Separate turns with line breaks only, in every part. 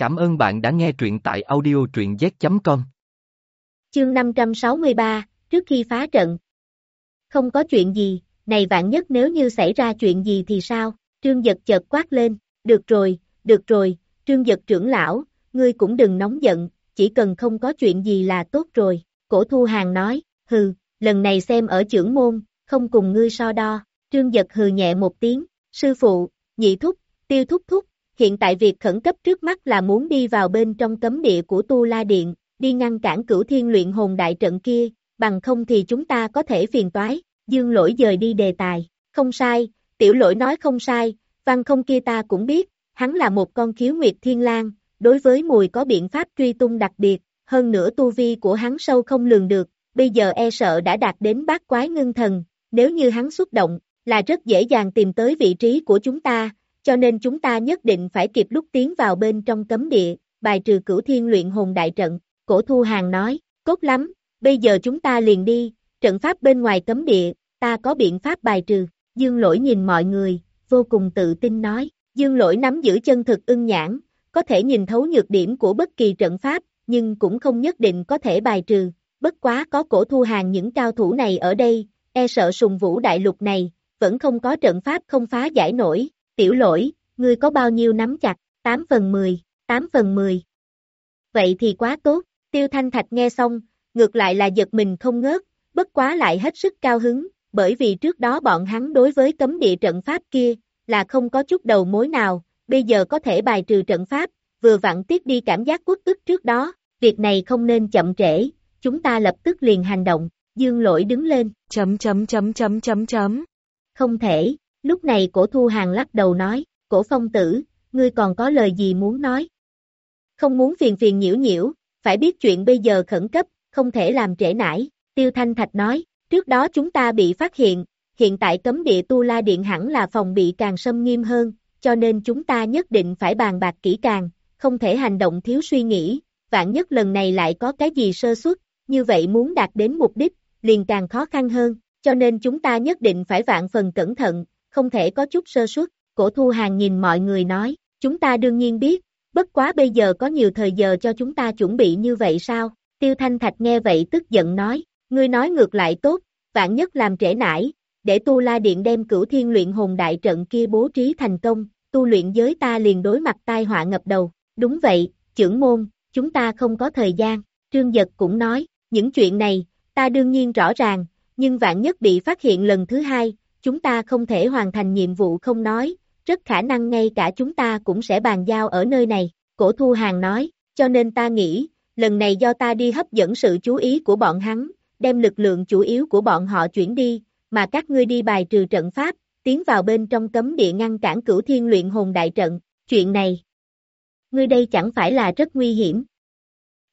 Cảm ơn bạn đã nghe truyện tại audio truyện z.com.
Chương 563, trước khi phá trận. Không có chuyện gì, này vạn nhất nếu như xảy ra chuyện gì thì sao? Trương Giật chợt quát lên, được rồi, được rồi, Trương Giật trưởng lão, ngươi cũng đừng nóng giận, chỉ cần không có chuyện gì là tốt rồi. Cổ Thu Hàng nói, hừ, lần này xem ở trưởng môn, không cùng ngươi so đo. Trương Giật hừ nhẹ một tiếng, sư phụ, nhị thúc, tiêu thúc thúc, hiện tại việc khẩn cấp trước mắt là muốn đi vào bên trong cấm địa của Tu La Điện, đi ngăn cản cửu thiên luyện hồn đại trận kia, bằng không thì chúng ta có thể phiền toái, dương lỗi dời đi đề tài, không sai, tiểu lỗi nói không sai, văn không kia ta cũng biết, hắn là một con khiếu nguyệt thiên lang, đối với mùi có biện pháp truy tung đặc biệt, hơn nữa tu vi của hắn sâu không lường được, bây giờ e sợ đã đạt đến bát quái ngưng thần, nếu như hắn xuất động, là rất dễ dàng tìm tới vị trí của chúng ta, cho nên chúng ta nhất định phải kịp lúc tiến vào bên trong cấm địa, bài trừ cửu thiên luyện hồn đại trận, cổ thu hàng nói, cốt lắm, bây giờ chúng ta liền đi, trận pháp bên ngoài cấm địa, ta có biện pháp bài trừ, dương lỗi nhìn mọi người, vô cùng tự tin nói, dương lỗi nắm giữ chân thực ưng nhãn, có thể nhìn thấu nhược điểm của bất kỳ trận pháp, nhưng cũng không nhất định có thể bài trừ, bất quá có cổ thu hàng những cao thủ này ở đây, e sợ sùng vũ đại lục này, vẫn không có trận pháp không phá giải nổi, tiểu lỗi, ngươi có bao nhiêu nắm chặt, 8 phần 10, 8 phần 10. Vậy thì quá tốt, tiêu thanh thạch nghe xong, ngược lại là giật mình không ngớt, bất quá lại hết sức cao hứng, bởi vì trước đó bọn hắn đối với cấm địa trận pháp kia, là không có chút đầu mối nào, bây giờ có thể bài trừ trận pháp, vừa vặn tiếp đi cảm giác quốc ức trước đó, việc này không nên chậm trễ, chúng ta lập tức liền hành động, dương lỗi đứng lên,
chấm chấm chấm chấm chấm chấm.
Không thể, lúc này cổ thu hàng lắc đầu nói, cổ phong tử, ngươi còn có lời gì muốn nói? Không muốn phiền phiền nhiễu nhiễu, phải biết chuyện bây giờ khẩn cấp, không thể làm trễ nải, tiêu thanh thạch nói, trước đó chúng ta bị phát hiện, hiện tại cấm địa tu la điện hẳn là phòng bị càng xâm nghiêm hơn, cho nên chúng ta nhất định phải bàn bạc kỹ càng, không thể hành động thiếu suy nghĩ, vạn nhất lần này lại có cái gì sơ suất, như vậy muốn đạt đến mục đích, liền càng khó khăn hơn, cho nên chúng ta nhất định phải vạn phần cẩn thận, không thể có chút sơ suất. Cổ thu hàng nhìn mọi người nói, chúng ta đương nhiên biết, bất quá bây giờ có nhiều thời giờ cho chúng ta chuẩn bị như vậy sao? Tiêu Thanh Thạch nghe vậy tức giận nói, ngươi nói ngược lại tốt, vạn nhất làm trễ nải, để tu la điện đem cửu thiên luyện hồn đại trận kia bố trí thành công, tu luyện giới ta liền đối mặt tai họa ngập đầu. Đúng vậy, trưởng môn, chúng ta không có thời gian. Trương Giật cũng nói, những chuyện này, ta đương nhiên rõ ràng, nhưng vạn nhất bị phát hiện lần thứ hai, chúng ta không thể hoàn thành nhiệm vụ không nói, rất khả năng ngay cả chúng ta cũng sẽ bàn giao ở nơi này, cổ thu hàng nói, cho nên ta nghĩ, lần này do ta đi hấp dẫn sự chú ý của bọn hắn, đem lực lượng chủ yếu của bọn họ chuyển đi, mà các ngươi đi bài trừ trận pháp, tiến vào bên trong cấm địa ngăn cản cửu thiên luyện hồn đại trận, chuyện này. Ngươi đây chẳng phải là rất nguy hiểm.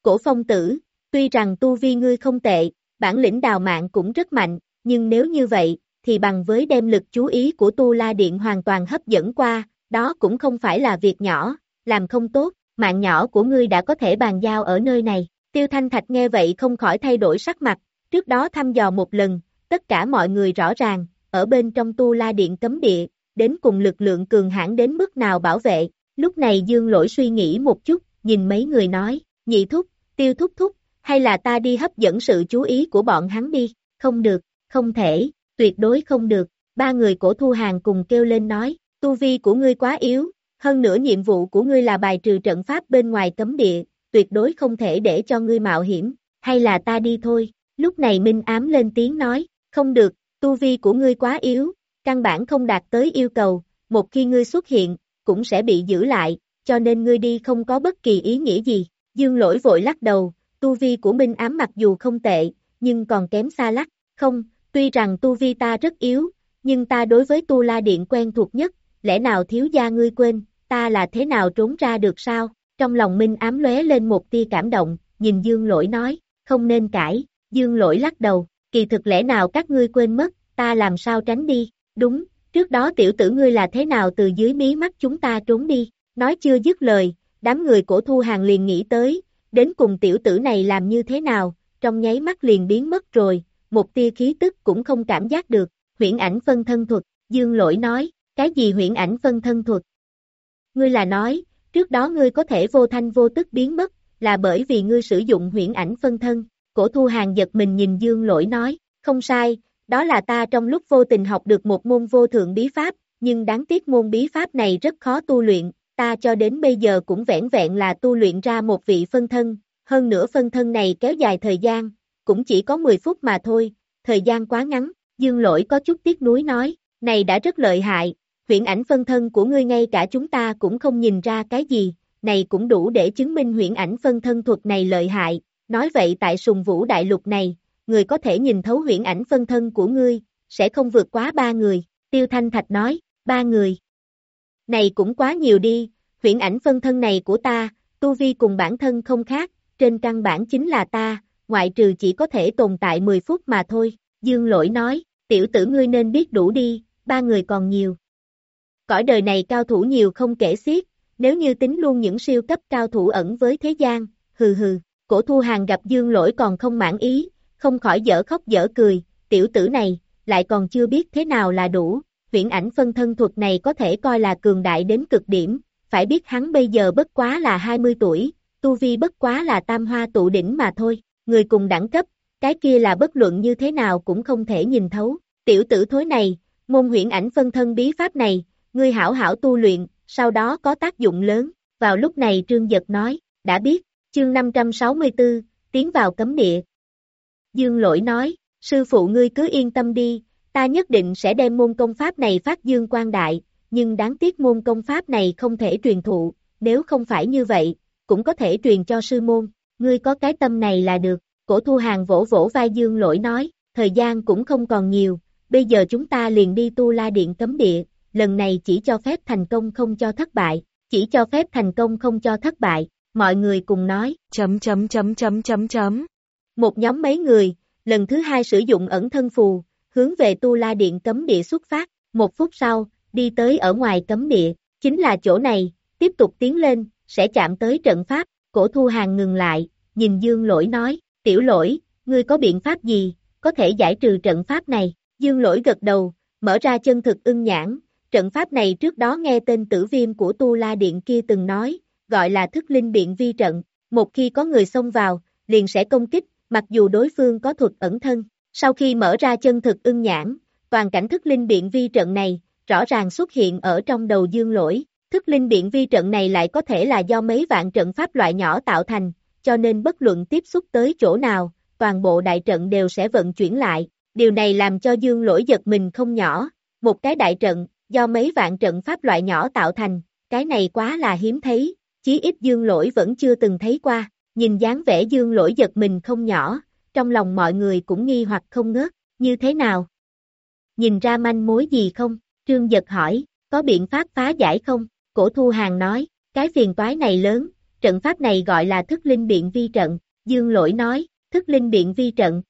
Cổ phong tử, tuy rằng tu vi ngươi không tệ, bản lĩnh đào mạng cũng rất mạnh, nhưng nếu như vậy, thì bằng với đem lực chú ý của Tu La Điện hoàn toàn hấp dẫn qua, đó cũng không phải là việc nhỏ, làm không tốt, mạng nhỏ của ngươi đã có thể bàn giao ở nơi này. Tiêu Thanh Thạch nghe vậy không khỏi thay đổi sắc mặt, trước đó thăm dò một lần, tất cả mọi người rõ ràng, ở bên trong Tu La Điện cấm địa, đến cùng lực lượng cường hãn đến mức nào bảo vệ, lúc này Dương Lỗi suy nghĩ một chút, nhìn mấy người nói, nhị thúc, tiêu thúc thúc, hay là ta đi hấp dẫn sự chú ý của bọn hắn đi, không được, không thể, tuyệt đối không được, ba người cổ thu hàng cùng kêu lên nói, tu vi của ngươi quá yếu, hơn nữa nhiệm vụ của ngươi là bài trừ trận pháp bên ngoài cấm địa, tuyệt đối không thể để cho ngươi mạo hiểm, hay là ta đi thôi, lúc này Minh ám lên tiếng nói, không được, tu vi của ngươi quá yếu, căn bản không đạt tới yêu cầu, một khi ngươi xuất hiện, cũng sẽ bị giữ lại, cho nên ngươi đi không có bất kỳ ý nghĩa gì, dương lỗi vội lắc đầu, tu vi của Minh ám mặc dù không tệ, nhưng còn kém xa lắc, không, Tuy rằng tu vi ta rất yếu, nhưng ta đối với tu la điện quen thuộc nhất, lẽ nào thiếu gia ngươi quên, ta là thế nào trốn ra được sao? Trong lòng Minh ám lóe lên một tia cảm động, nhìn Dương Lỗi nói, không nên cãi, Dương Lỗi lắc đầu, kỳ thực lẽ nào các ngươi quên mất, ta làm sao tránh đi, đúng, trước đó tiểu tử ngươi là thế nào từ dưới mí mắt chúng ta trốn đi, nói chưa dứt lời, đám người cổ thu hàng liền nghĩ tới, đến cùng tiểu tử này làm như thế nào, trong nháy mắt liền biến mất rồi, một tia khí tức cũng không cảm giác được, huyễn ảnh phân thân thuật, dương lỗi nói, cái gì huyễn ảnh phân thân thuật? Ngươi là nói, Trước đó ngươi có thể vô thanh vô tức biến mất, là bởi vì ngươi sử dụng huyễn ảnh phân thân. Cổ thu hàng giật mình nhìn dương lỗi nói, không sai, đó là ta trong lúc vô tình học được một môn vô thượng bí pháp, nhưng đáng tiếc môn bí pháp này rất khó tu luyện, ta cho đến bây giờ cũng vẹn vẹn là tu luyện ra một vị phân thân, hơn nữa phân thân này kéo dài thời gian, cũng chỉ có 10 phút mà thôi, thời gian quá ngắn, dương lỗi có chút tiếc nuối nói, này đã rất lợi hại, huyện ảnh phân thân của ngươi ngay cả chúng ta cũng không nhìn ra cái gì, này cũng đủ để chứng minh huyện ảnh phân thân thuật này lợi hại, nói vậy tại sùng vũ đại lục này, người có thể nhìn thấu huyện ảnh phân thân của ngươi, sẽ không vượt quá ba người, tiêu thanh thạch nói, ba người. Này cũng quá nhiều đi, huyện ảnh phân thân này của ta, tu vi cùng bản thân không khác, trên căn bản chính là ta, ngoại trừ chỉ có thể tồn tại 10 phút mà thôi, dương lỗi nói, tiểu tử ngươi nên biết đủ đi, ba người còn nhiều. Cõi đời này cao thủ nhiều không kể xiết, nếu như tính luôn những siêu cấp cao thủ ẩn với thế gian, hừ hừ, cổ thu hàng gặp dương lỗi còn không mãn ý, không khỏi dở khóc dở cười, tiểu tử này, lại còn chưa biết thế nào là đủ, Viễn ảnh phân thân thuật này có thể coi là cường đại đến cực điểm, phải biết hắn bây giờ bất quá là 20 tuổi, tu vi bất quá là tam hoa tụ đỉnh mà thôi, người cùng đẳng cấp, cái kia là bất luận như thế nào cũng không thể nhìn thấu, tiểu tử thối này, môn huyễn ảnh phân thân bí pháp này, ngươi hảo hảo tu luyện, sau đó có tác dụng lớn, vào lúc này Trương Giật nói, đã biết, chương 564, tiến vào cấm địa. Dương lỗi nói, sư phụ ngươi cứ yên tâm đi, ta nhất định sẽ đem môn công pháp này phát dương quan đại, nhưng đáng tiếc môn công pháp này không thể truyền thụ, nếu không phải như vậy, cũng có thể truyền cho sư môn, ngươi có cái tâm này là được, cổ thu hàng vỗ vỗ vai dương lỗi nói, thời gian cũng không còn nhiều, bây giờ chúng ta liền đi tu la điện cấm địa, lần này chỉ cho phép thành công không cho thất bại, chỉ cho phép thành công không cho thất bại, mọi người cùng nói,
chấm chấm chấm chấm chấm chấm.
Một nhóm mấy người, lần thứ hai sử dụng ẩn thân phù, hướng về tu la điện cấm địa xuất phát, một phút sau, đi tới ở ngoài cấm địa, chính là chỗ này, tiếp tục tiến lên, sẽ chạm tới trận pháp, cổ thu hàng ngừng lại, nhìn dương lỗi nói, tiểu lỗi, ngươi có biện pháp gì, có thể giải trừ trận pháp này, dương lỗi gật đầu, mở ra chân thực ưng nhãn, trận pháp này trước đó nghe tên tử viêm của tu la điện kia từng nói, gọi là thức linh biện vi trận, một khi có người xông vào, liền sẽ công kích, mặc dù đối phương có thuật ẩn thân, sau khi mở ra chân thực ưng nhãn, toàn cảnh thức linh biện vi trận này, rõ ràng xuất hiện ở trong đầu dương lỗi, thức linh biện vi trận này lại có thể là do mấy vạn trận pháp loại nhỏ tạo thành, cho nên bất luận tiếp xúc tới chỗ nào, toàn bộ đại trận đều sẽ vận chuyển lại, điều này làm cho dương lỗi giật mình không nhỏ, một cái đại trận, do mấy vạn trận pháp loại nhỏ tạo thành, cái này quá là hiếm thấy, chí ít dương lỗi vẫn chưa từng thấy qua, nhìn dáng vẻ dương lỗi giật mình không nhỏ, trong lòng mọi người cũng nghi hoặc không ngớt, như thế nào? Nhìn ra manh mối gì không? Trương giật hỏi, có biện pháp phá giải không? Cổ thu hàng nói, cái phiền toái này lớn, trận pháp này gọi là thức linh biện vi trận, dương lỗi nói, thức linh biện vi trận.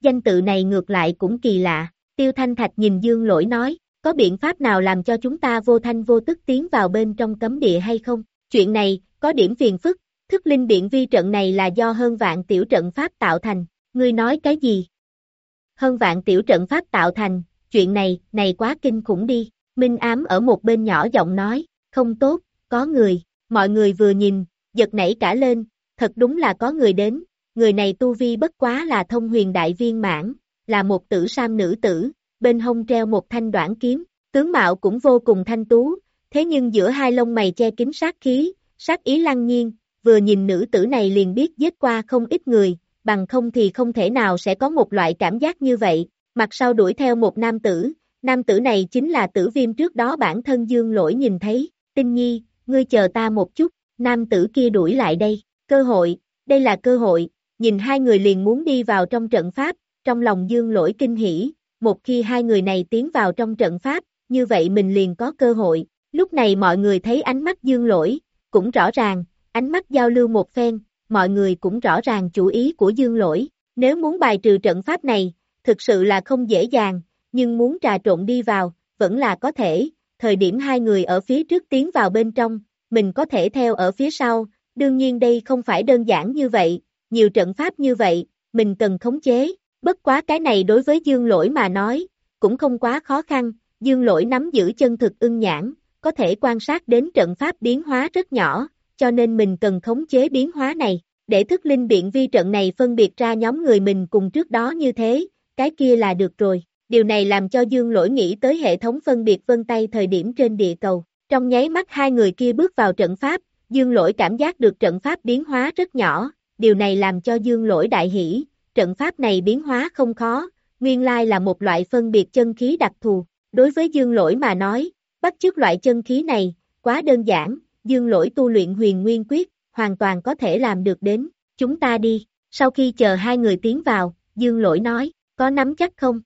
Danh tự này ngược lại cũng kỳ lạ, tiêu thanh thạch nhìn dương lỗi nói, có biện pháp nào làm cho chúng ta vô thanh vô tức tiến vào bên trong cấm địa hay không? Chuyện này, có điểm phiền phức, thức linh biện vi trận này là do hơn vạn tiểu trận pháp tạo thành, ngươi nói cái gì? Hơn vạn tiểu trận pháp tạo thành, chuyện này, này quá kinh khủng đi, Minh ám ở một bên nhỏ giọng nói, không tốt, có người, mọi người vừa nhìn, giật nảy cả lên, thật đúng là có người đến, người này tu vi bất quá là thông huyền đại viên mãn, là một tử sam nữ tử, bên hông treo một thanh đoạn kiếm, tướng mạo cũng vô cùng thanh tú, thế nhưng giữa hai lông mày che kín sát khí, sát ý lăng nhiên, vừa nhìn nữ tử này liền biết giết qua không ít người, bằng không thì không thể nào sẽ có một loại cảm giác như vậy, mặt sau đuổi theo một nam tử, nam tử này chính là tử viêm trước đó bản thân dương lỗi nhìn thấy, tinh nhi, ngươi chờ ta một chút, nam tử kia đuổi lại đây, cơ hội, đây là cơ hội, nhìn hai người liền muốn đi vào trong trận pháp, trong lòng dương lỗi kinh hỉ, một khi hai người này tiến vào trong trận pháp, như vậy mình liền có cơ hội, lúc này mọi người thấy ánh mắt dương lỗi, cũng rõ ràng, ánh mắt giao lưu một phen, mọi người cũng rõ ràng chủ ý của dương lỗi, nếu muốn bài trừ trận pháp này, thực sự là không dễ dàng, nhưng muốn trà trộn đi vào, vẫn là có thể, thời điểm hai người ở phía trước tiến vào bên trong, mình có thể theo ở phía sau, đương nhiên đây không phải đơn giản như vậy, nhiều trận pháp như vậy, mình cần khống chế, bất quá cái này đối với dương lỗi mà nói, cũng không quá khó khăn, dương lỗi nắm giữ chân thực ưng nhãn, có thể quan sát đến trận pháp biến hóa rất nhỏ, cho nên mình cần khống chế biến hóa này, để thức linh biện vi trận này phân biệt ra nhóm người mình cùng trước đó như thế, cái kia là được rồi. Điều này làm cho Dương Lỗi nghĩ tới hệ thống phân biệt vân tay thời điểm trên địa cầu. Trong nháy mắt hai người kia bước vào trận pháp, Dương Lỗi cảm giác được trận pháp biến hóa rất nhỏ, điều này làm cho Dương Lỗi đại hỷ, trận pháp này biến hóa không khó, nguyên lai là một loại phân biệt chân khí đặc thù. Đối với Dương Lỗi mà nói, bắt chước loại chân khí này, quá đơn giản, Dương Lỗi tu luyện huyền nguyên quyết, hoàn toàn có thể làm được đến, chúng ta đi, sau khi chờ hai người tiến vào, Dương Lỗi nói, có nắm chắc không?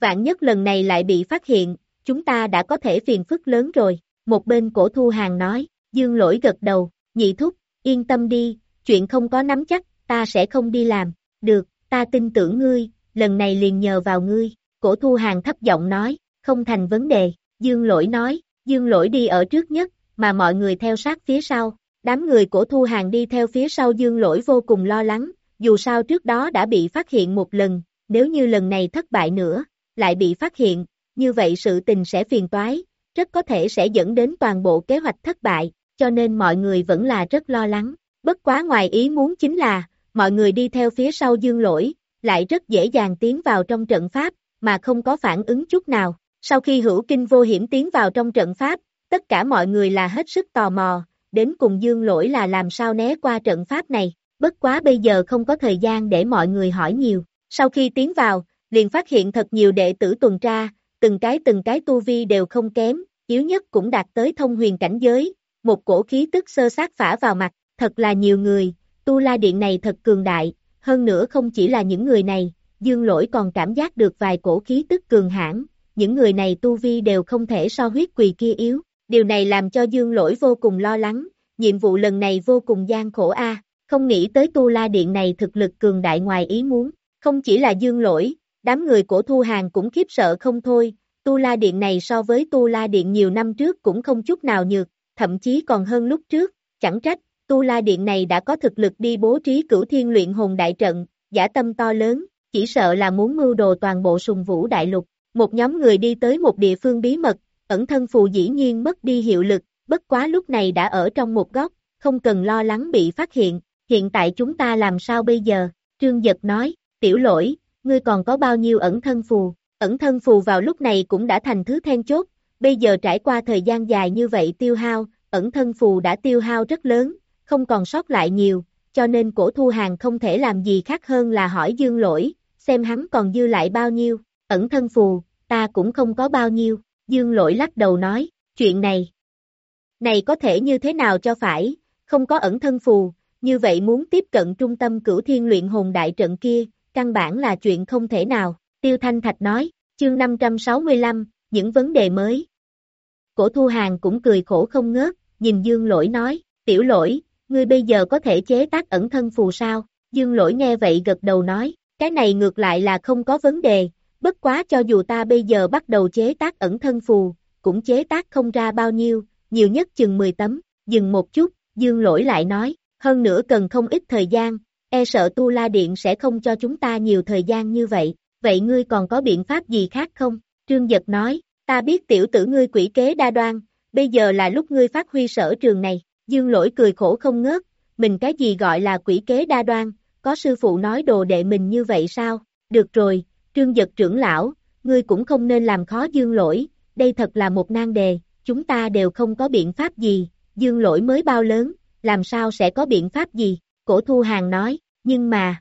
Vạn nhất lần này lại bị phát hiện, chúng ta đã có thể phiền phức lớn rồi, một bên cổ thu hàng nói, Dương Lỗi gật đầu, nhị thúc, yên tâm đi, chuyện không có nắm chắc, ta sẽ không đi làm, được, ta tin tưởng ngươi, lần này liền nhờ vào ngươi, cổ thu hàng thấp giọng nói, không thành vấn đề, Dương Lỗi nói, Dương Lỗi đi ở trước nhất, mà mọi người theo sát phía sau, đám người cổ thu hàng đi theo phía sau Dương Lỗi vô cùng lo lắng, dù sao trước đó đã bị phát hiện một lần, nếu như lần này thất bại nữa, lại bị phát hiện, như vậy sự tình sẽ phiền toái, rất có thể sẽ dẫn đến toàn bộ kế hoạch thất bại, cho nên mọi người vẫn là rất lo lắng. Bất quá ngoài ý muốn chính là, mọi người đi theo phía sau dương lỗi, lại rất dễ dàng tiến vào trong trận pháp, mà không có phản ứng chút nào. Sau khi hữu kinh vô hiểm tiến vào trong trận pháp, tất cả mọi người là hết sức tò mò, đến cùng dương lỗi là làm sao né qua trận pháp này, bất quá bây giờ không có thời gian để mọi người hỏi nhiều. Sau khi tiến vào, liền phát hiện thật nhiều đệ tử tuần tra, từng cái từng cái tu vi đều không kém, yếu nhất cũng đạt tới thông huyền cảnh giới, một cổ khí tức sơ sát phả vào mặt, thật là nhiều người, tu la điện này thật cường đại, hơn nữa không chỉ là những người này, dương lỗi còn cảm giác được vài cổ khí tức cường hãn những người này tu vi đều không thể so huyết quỳ kia yếu, điều này làm cho dương lỗi vô cùng lo lắng, nhiệm vụ lần này vô cùng gian khổ a không nghĩ tới tu la điện này thực lực cường đại ngoài ý muốn, không chỉ là dương lỗi, đám người của Thu Hàng cũng khiếp sợ không thôi, Tu La Điện này so với Tu La Điện nhiều năm trước cũng không chút nào nhược, thậm chí còn hơn lúc trước, chẳng trách, Tu La Điện này đã có thực lực đi bố trí cửu thiên luyện hồn đại trận, giả tâm to lớn, chỉ sợ là muốn mưu đồ toàn bộ sùng vũ đại lục. Một nhóm người đi tới một địa phương bí mật, ẩn thân phù dĩ nhiên mất đi hiệu lực, bất quá lúc này đã ở trong một góc, không cần lo lắng bị phát hiện, hiện tại chúng ta làm sao bây giờ, Trương Giật nói, tiểu lỗi, ngươi còn có bao nhiêu ẩn thân phù, ẩn thân phù vào lúc này cũng đã thành thứ then chốt, bây giờ trải qua thời gian dài như vậy tiêu hao, ẩn thân phù đã tiêu hao rất lớn, không còn sót lại nhiều, cho nên cổ thu hàng không thể làm gì khác hơn là hỏi dương lỗi, xem hắn còn dư lại bao nhiêu, ẩn thân phù, ta cũng không có bao nhiêu, dương lỗi lắc đầu nói, chuyện này, này có thể như thế nào cho phải, không có ẩn thân phù, như vậy muốn tiếp cận trung tâm cửu thiên luyện hồn đại trận kia, căn bản là chuyện không thể nào, Tiêu Thanh Thạch nói, chương 565, những vấn đề mới. Cổ thu hàng cũng cười khổ không ngớt, nhìn Dương Lỗi nói, tiểu lỗi, ngươi bây giờ có thể chế tác ẩn thân phù sao? Dương Lỗi nghe vậy gật đầu nói, cái này ngược lại là không có vấn đề, bất quá cho dù ta bây giờ bắt đầu chế tác ẩn thân phù, cũng chế tác không ra bao nhiêu, nhiều nhất chừng 10 tấm, dừng một chút, Dương Lỗi lại nói, hơn nữa cần không ít thời gian, e sợ tu la điện sẽ không cho chúng ta nhiều thời gian như vậy, vậy ngươi còn có biện pháp gì khác không? Trương Giật nói, ta biết tiểu tử ngươi quỷ kế đa đoan, bây giờ là lúc ngươi phát huy sở trường này, dương lỗi cười khổ không ngớt, mình cái gì gọi là quỷ kế đa đoan, có sư phụ nói đồ đệ mình như vậy sao? Được rồi, Trương Giật trưởng lão, ngươi cũng không nên làm khó dương lỗi, đây thật là một nan đề, chúng ta đều không có biện pháp gì, dương lỗi mới bao lớn, làm sao sẽ có biện pháp gì? Cổ thu hàng nói, nhưng mà,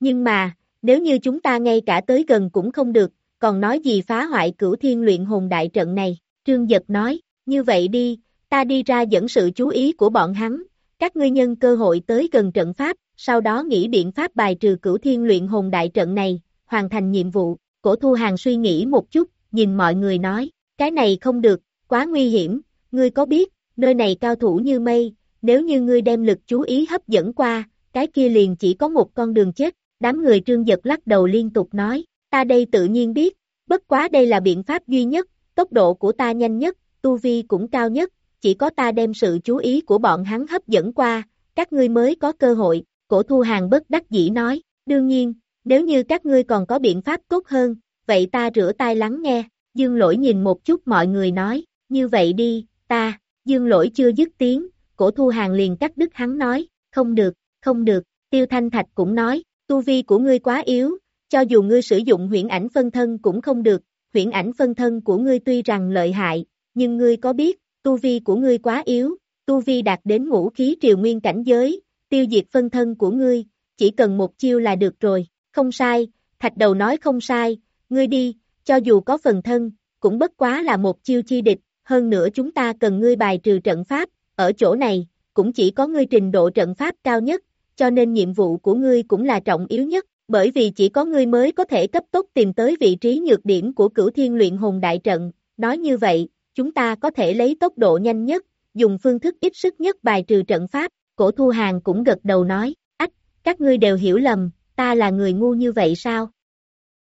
nhưng mà, nếu như chúng ta ngay cả tới gần cũng không được, còn nói gì phá hoại cửu thiên luyện hồn đại trận này, Trương Giật nói, như vậy đi, ta đi ra dẫn sự chú ý của bọn hắn, các ngươi nhân cơ hội tới gần trận pháp, sau đó nghĩ biện pháp bài trừ cửu thiên luyện hồn đại trận này, hoàn thành nhiệm vụ, cổ thu hàng suy nghĩ một chút, nhìn mọi người nói, cái này không được, quá nguy hiểm, ngươi có biết, nơi này cao thủ như mây, nếu như ngươi đem lực chú ý hấp dẫn qua, cái kia liền chỉ có một con đường chết, đám người trương giật lắc đầu liên tục nói, ta đây tự nhiên biết, bất quá đây là biện pháp duy nhất, tốc độ của ta nhanh nhất, tu vi cũng cao nhất, chỉ có ta đem sự chú ý của bọn hắn hấp dẫn qua, các ngươi mới có cơ hội, cổ thu hàng bất đắc dĩ nói, đương nhiên, nếu như các ngươi còn có biện pháp tốt hơn, vậy ta rửa tai lắng nghe, dương lỗi nhìn một chút mọi người nói, như vậy đi, ta, dương lỗi chưa dứt tiếng, cổ thu hàng liền cắt đứt hắn nói, không được, không được, tiêu thanh thạch cũng nói, tu vi của ngươi quá yếu, cho dù ngươi sử dụng huyễn ảnh phân thân cũng không được, huyễn ảnh phân thân của ngươi tuy rằng lợi hại, nhưng ngươi có biết, tu vi của ngươi quá yếu, tu vi đạt đến ngũ khí triều nguyên cảnh giới, tiêu diệt phân thân của ngươi, chỉ cần một chiêu là được rồi, không sai, thạch đầu nói không sai, ngươi đi, cho dù có phần thân, cũng bất quá là một chiêu chi địch, hơn nữa chúng ta cần ngươi bài trừ trận pháp, ở chỗ này, cũng chỉ có ngươi trình độ trận pháp cao nhất, cho nên nhiệm vụ của ngươi cũng là trọng yếu nhất, bởi vì chỉ có ngươi mới có thể cấp tốc tìm tới vị trí nhược điểm của cửu thiên luyện hồn đại trận, nói như vậy, chúng ta có thể lấy tốc độ nhanh nhất, dùng phương thức ít sức nhất bài trừ trận pháp, cổ thu hàng cũng gật đầu nói, ách, các ngươi đều hiểu lầm, ta là người ngu như vậy sao?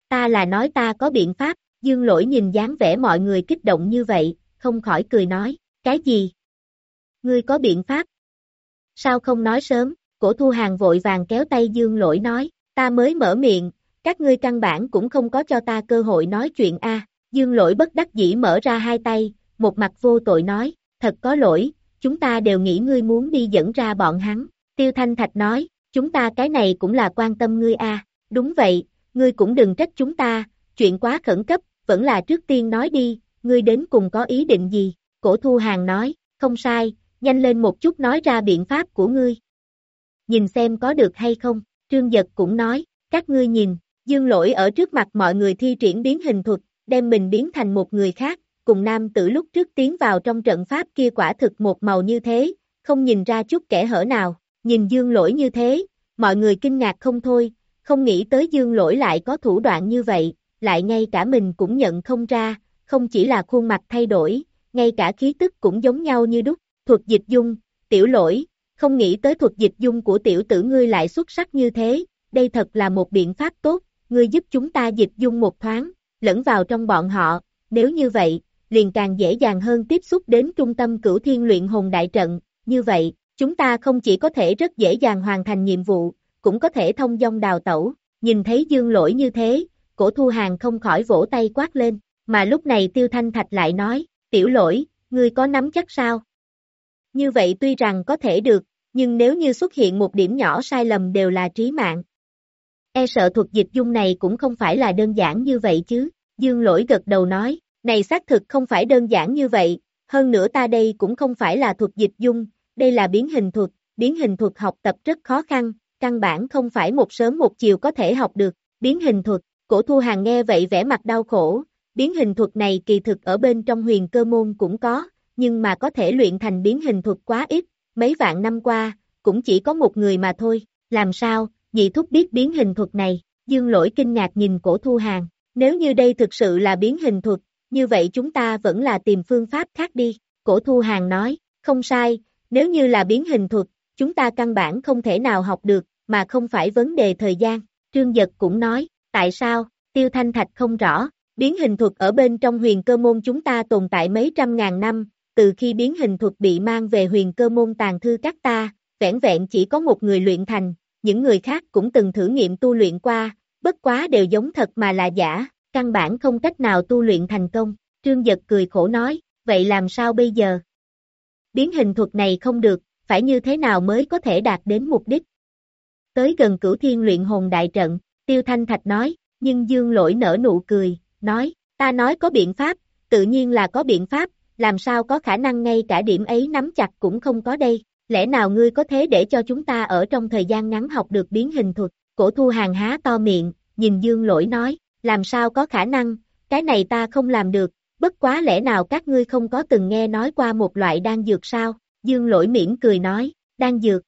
Ta là nói ta có biện pháp, dương lỗi nhìn dáng vẻ mọi người kích động như vậy, không khỏi cười nói, cái gì? Ngươi có biện pháp? Sao không nói sớm? Cổ thu hàng vội vàng kéo tay dương lỗi nói, ta mới mở miệng, các ngươi căn bản cũng không có cho ta cơ hội nói chuyện a. Dương lỗi bất đắc dĩ mở ra hai tay, một mặt vô tội nói, thật có lỗi, chúng ta đều nghĩ ngươi muốn đi dẫn ra bọn hắn. Tiêu Thanh Thạch nói, chúng ta cái này cũng là quan tâm ngươi a. Đúng vậy, ngươi cũng đừng trách chúng ta, chuyện quá khẩn cấp, vẫn là trước tiên nói đi, ngươi đến cùng có ý định gì? Cổ Thu Hàng nói, không sai, nhanh lên một chút nói ra biện pháp của ngươi. Nhìn xem có được hay không, Trương Giật cũng nói, các ngươi nhìn, dương lỗi ở trước mặt mọi người thi triển biến hình thuật, đem mình biến thành một người khác, cùng nam tử lúc trước tiến vào trong trận pháp kia quả thực một màu như thế, không nhìn ra chút kẻ hở nào, nhìn dương lỗi như thế, mọi người kinh ngạc không thôi, không nghĩ tới dương lỗi lại có thủ đoạn như vậy, lại ngay cả mình cũng nhận không ra, không chỉ là khuôn mặt thay đổi, ngay cả khí tức cũng giống nhau như đúc, thuật dịch dung, tiểu lỗi, không nghĩ tới thuật dịch dung của tiểu tử ngươi lại xuất sắc như thế, đây thật là một biện pháp tốt, ngươi giúp chúng ta dịch dung một thoáng, lẫn vào trong bọn họ, nếu như vậy, liền càng dễ dàng hơn tiếp xúc đến trung tâm cửu thiên luyện hồn đại trận, như vậy, chúng ta không chỉ có thể rất dễ dàng hoàn thành nhiệm vụ, cũng có thể thông dong đào tẩu, nhìn thấy dương lỗi như thế, cổ thu hàng không khỏi vỗ tay quát lên, mà lúc này tiêu thanh thạch lại nói, tiểu lỗi, ngươi có nắm chắc sao? Như vậy tuy rằng có thể được, nhưng nếu như xuất hiện một điểm nhỏ sai lầm đều là trí mạng. E sợ thuật dịch dung này cũng không phải là đơn giản như vậy chứ, dương lỗi gật đầu nói, này xác thực không phải đơn giản như vậy, hơn nữa ta đây cũng không phải là thuật dịch dung, đây là biến hình thuật, biến hình thuật học tập rất khó khăn, căn bản không phải một sớm một chiều có thể học được, biến hình thuật, cổ thu hàng nghe vậy vẻ mặt đau khổ, biến hình thuật này kỳ thực ở bên trong huyền cơ môn cũng có, nhưng mà có thể luyện thành biến hình thuật quá ít, mấy vạn năm qua, cũng chỉ có một người mà thôi, làm sao, nhị thúc biết biến hình thuật này, dương lỗi kinh ngạc nhìn cổ thu hàng, nếu như đây thực sự là biến hình thuật, như vậy chúng ta vẫn là tìm phương pháp khác đi, cổ thu hàng nói, không sai, nếu như là biến hình thuật, chúng ta căn bản không thể nào học được, mà không phải vấn đề thời gian, trương giật cũng nói, tại sao, tiêu thanh thạch không rõ, biến hình thuật ở bên trong huyền cơ môn chúng ta tồn tại mấy trăm ngàn năm, từ khi biến hình thuật bị mang về huyền cơ môn tàn thư các ta, vẻn vẹn chỉ có một người luyện thành, những người khác cũng từng thử nghiệm tu luyện qua, bất quá đều giống thật mà là giả, căn bản không cách nào tu luyện thành công. Trương Giật cười khổ nói, vậy làm sao bây giờ? Biến hình thuật này không được, phải như thế nào mới có thể đạt đến mục đích? Tới gần cửu thiên luyện hồn đại trận, Tiêu Thanh Thạch nói, nhưng Dương Lỗi nở nụ cười, nói, ta nói có biện pháp, tự nhiên là có biện pháp, làm sao có khả năng ngay cả điểm ấy nắm chặt cũng không có đây, lẽ nào ngươi có thế để cho chúng ta ở trong thời gian ngắn học được biến hình thuật, cổ thu hàng há to miệng, nhìn dương lỗi nói, làm sao có khả năng, cái này ta không làm được, bất quá lẽ nào các ngươi không có từng nghe nói qua một loại đan dược sao, dương lỗi mỉm cười nói, đan dược.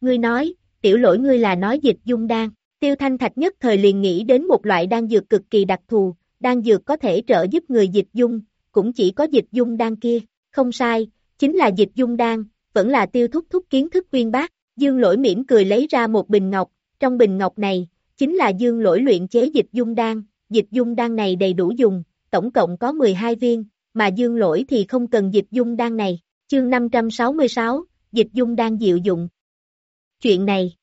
Ngươi nói, tiểu lỗi ngươi là nói dịch dung đan, tiêu thanh thạch nhất thời liền nghĩ đến một loại đan dược cực kỳ đặc thù, đan dược có thể trợ giúp người dịch dung, cũng chỉ có dịch dung đan kia, không sai, chính là dịch dung đan, vẫn là tiêu thúc thúc kiến thức uyên bác, dương lỗi mỉm cười lấy ra một bình ngọc, trong bình ngọc này, chính là dương lỗi luyện chế dịch dung đan, dịch dung đan này đầy đủ dùng, tổng cộng có 12 viên, mà dương lỗi thì không cần dịch dung đan này, chương 566, dịch dung đan dịu dụng. Chuyện này,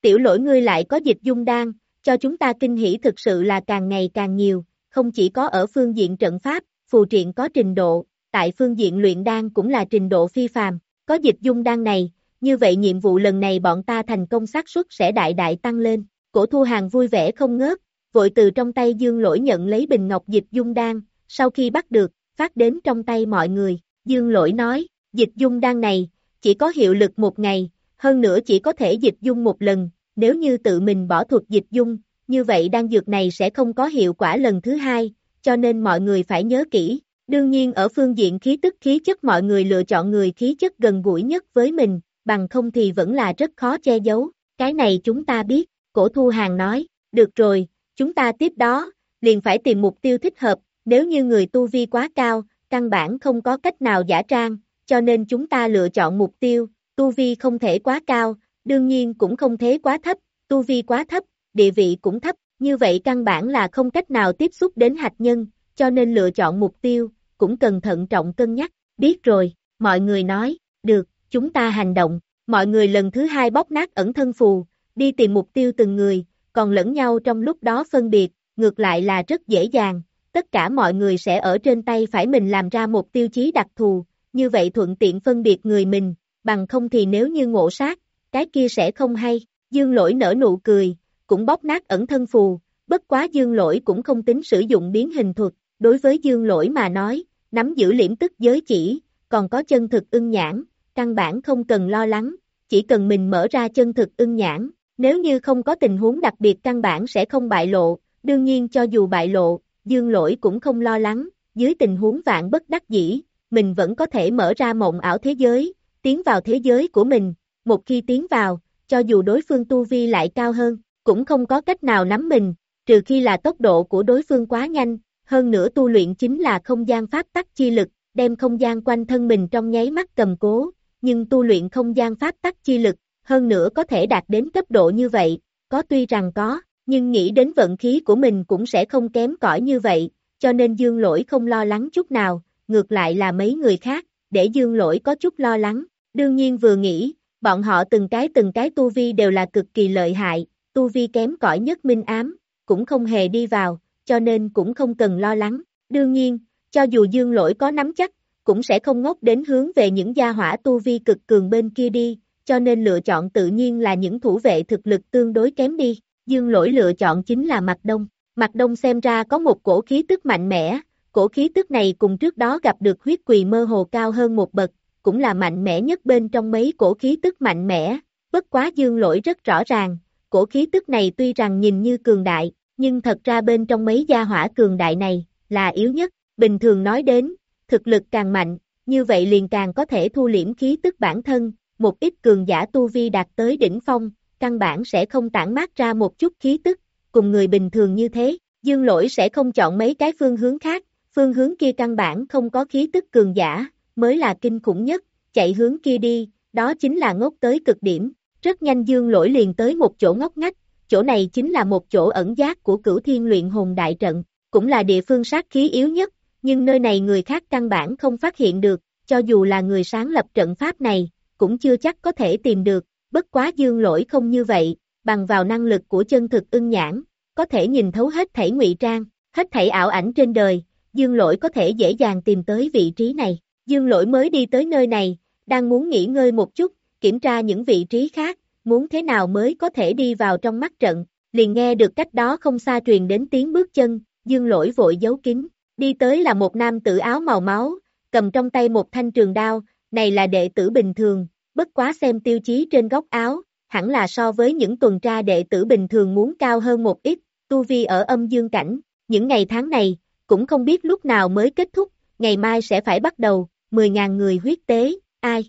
tiểu lỗi ngươi lại có dịch dung đan, cho chúng ta kinh hỉ thực sự là càng ngày càng nhiều, không chỉ có ở phương diện trận pháp, phù triện có trình độ, tại phương diện luyện đan cũng là trình độ phi phàm, có dịch dung đan này, như vậy nhiệm vụ lần này bọn ta thành công xác suất sẽ đại đại tăng lên, cổ thu hàng vui vẻ không ngớt, vội từ trong tay dương lỗi nhận lấy bình ngọc dịch dung đan, sau khi bắt được, phát đến trong tay mọi người, dương lỗi nói, dịch dung đan này, chỉ có hiệu lực một ngày, hơn nữa chỉ có thể dịch dung một lần, nếu như tự mình bỏ thuật dịch dung, như vậy đan dược này sẽ không có hiệu quả lần thứ hai, cho nên mọi người phải nhớ kỹ. Đương nhiên ở phương diện khí tức khí chất mọi người lựa chọn người khí chất gần gũi nhất với mình, bằng không thì vẫn là rất khó che giấu. Cái này chúng ta biết, cổ thu hàng nói, được rồi, chúng ta tiếp đó, liền phải tìm mục tiêu thích hợp, nếu như người tu vi quá cao, căn bản không có cách nào giả trang, cho nên chúng ta lựa chọn mục tiêu, tu vi không thể quá cao, đương nhiên cũng không thể quá thấp, tu vi quá thấp, địa vị cũng thấp, như vậy căn bản là không cách nào tiếp xúc đến hạt nhân, cho nên lựa chọn mục tiêu, cũng cần thận trọng cân nhắc, biết rồi, mọi người nói, được, chúng ta hành động, mọi người lần thứ hai bóc nát ẩn thân phù, đi tìm mục tiêu từng người, còn lẫn nhau trong lúc đó phân biệt, ngược lại là rất dễ dàng, tất cả mọi người sẽ ở trên tay phải mình làm ra một tiêu chí đặc thù, như vậy thuận tiện phân biệt người mình, bằng không thì nếu như ngộ sát, cái kia sẽ không hay, dương lỗi nở nụ cười, cũng bóp nát ẩn thân phù, bất quá dương lỗi cũng không tính sử dụng biến hình thuật, đối với dương lỗi mà nói, nắm giữ liễm tức giới chỉ, còn có chân thực ưng nhãn, căn bản không cần lo lắng, chỉ cần mình mở ra chân thực ưng nhãn, nếu như không có tình huống đặc biệt căn bản sẽ không bại lộ, đương nhiên cho dù bại lộ, dương lỗi cũng không lo lắng, dưới tình huống vạn bất đắc dĩ, mình vẫn có thể mở ra mộng ảo thế giới, tiến vào thế giới của mình, một khi tiến vào, cho dù đối phương tu vi lại cao hơn, cũng không có cách nào nắm mình, trừ khi là tốc độ của đối phương quá nhanh, hơn nữa tu luyện chính là không gian pháp tắc chi lực, đem không gian quanh thân mình trong nháy mắt cầm cố, nhưng tu luyện không gian pháp tắc chi lực, hơn nữa có thể đạt đến cấp độ như vậy, có tuy rằng có, nhưng nghĩ đến vận khí của mình cũng sẽ không kém cỏi như vậy, cho nên dương lỗi không lo lắng chút nào, ngược lại là mấy người khác, để dương lỗi có chút lo lắng, đương nhiên vừa nghĩ, bọn họ từng cái từng cái tu vi đều là cực kỳ lợi hại, tu vi kém cỏi nhất minh ám, cũng không hề đi vào, cho nên cũng không cần lo lắng, đương nhiên, cho dù dương lỗi có nắm chắc, cũng sẽ không ngốc đến hướng về những gia hỏa tu vi cực cường bên kia đi, cho nên lựa chọn tự nhiên là những thủ vệ thực lực tương đối kém đi, dương lỗi lựa chọn chính là mặt đông, mặt đông xem ra có một cổ khí tức mạnh mẽ, cổ khí tức này cùng trước đó gặp được huyết quỳ mơ hồ cao hơn một bậc, cũng là mạnh mẽ nhất bên trong mấy cổ khí tức mạnh mẽ, bất quá dương lỗi rất rõ ràng, cổ khí tức này tuy rằng nhìn như cường đại, nhưng thật ra bên trong mấy gia hỏa cường đại này, là yếu nhất, bình thường nói đến, thực lực càng mạnh, như vậy liền càng có thể thu liễm khí tức bản thân, một ít cường giả tu vi đạt tới đỉnh phong, căn bản sẽ không tản mát ra một chút khí tức, cùng người bình thường như thế, dương lỗi sẽ không chọn mấy cái phương hướng khác, phương hướng kia căn bản không có khí tức cường giả, mới là kinh khủng nhất, chạy hướng kia đi, đó chính là ngốc tới cực điểm, rất nhanh dương lỗi liền tới một chỗ ngóc ngách, chỗ này chính là một chỗ ẩn giác của cửu thiên luyện hồn đại trận, cũng là địa phương sát khí yếu nhất, nhưng nơi này người khác căn bản không phát hiện được, cho dù là người sáng lập trận pháp này, cũng chưa chắc có thể tìm được, bất quá dương lỗi không như vậy, bằng vào năng lực của chân thực ưng nhãn, có thể nhìn thấu hết thảy ngụy trang, hết thảy ảo ảnh trên đời, dương lỗi có thể dễ dàng tìm tới vị trí này. Dương lỗi mới đi tới nơi này, đang muốn nghỉ ngơi một chút, kiểm tra những vị trí khác, muốn thế nào mới có thể đi vào trong mắt trận, liền nghe được cách đó không xa truyền đến tiếng bước chân, dương lỗi vội giấu kín, đi tới là một nam tử áo màu máu, cầm trong tay một thanh trường đao, này là đệ tử bình thường, bất quá xem tiêu chí trên góc áo, hẳn là so với những tuần tra đệ tử bình thường muốn cao hơn một ít, tu vi ở âm dương cảnh, những ngày tháng này, cũng không biết lúc nào mới kết thúc, ngày mai sẽ phải bắt đầu, 10.000 người huyết tế, ai?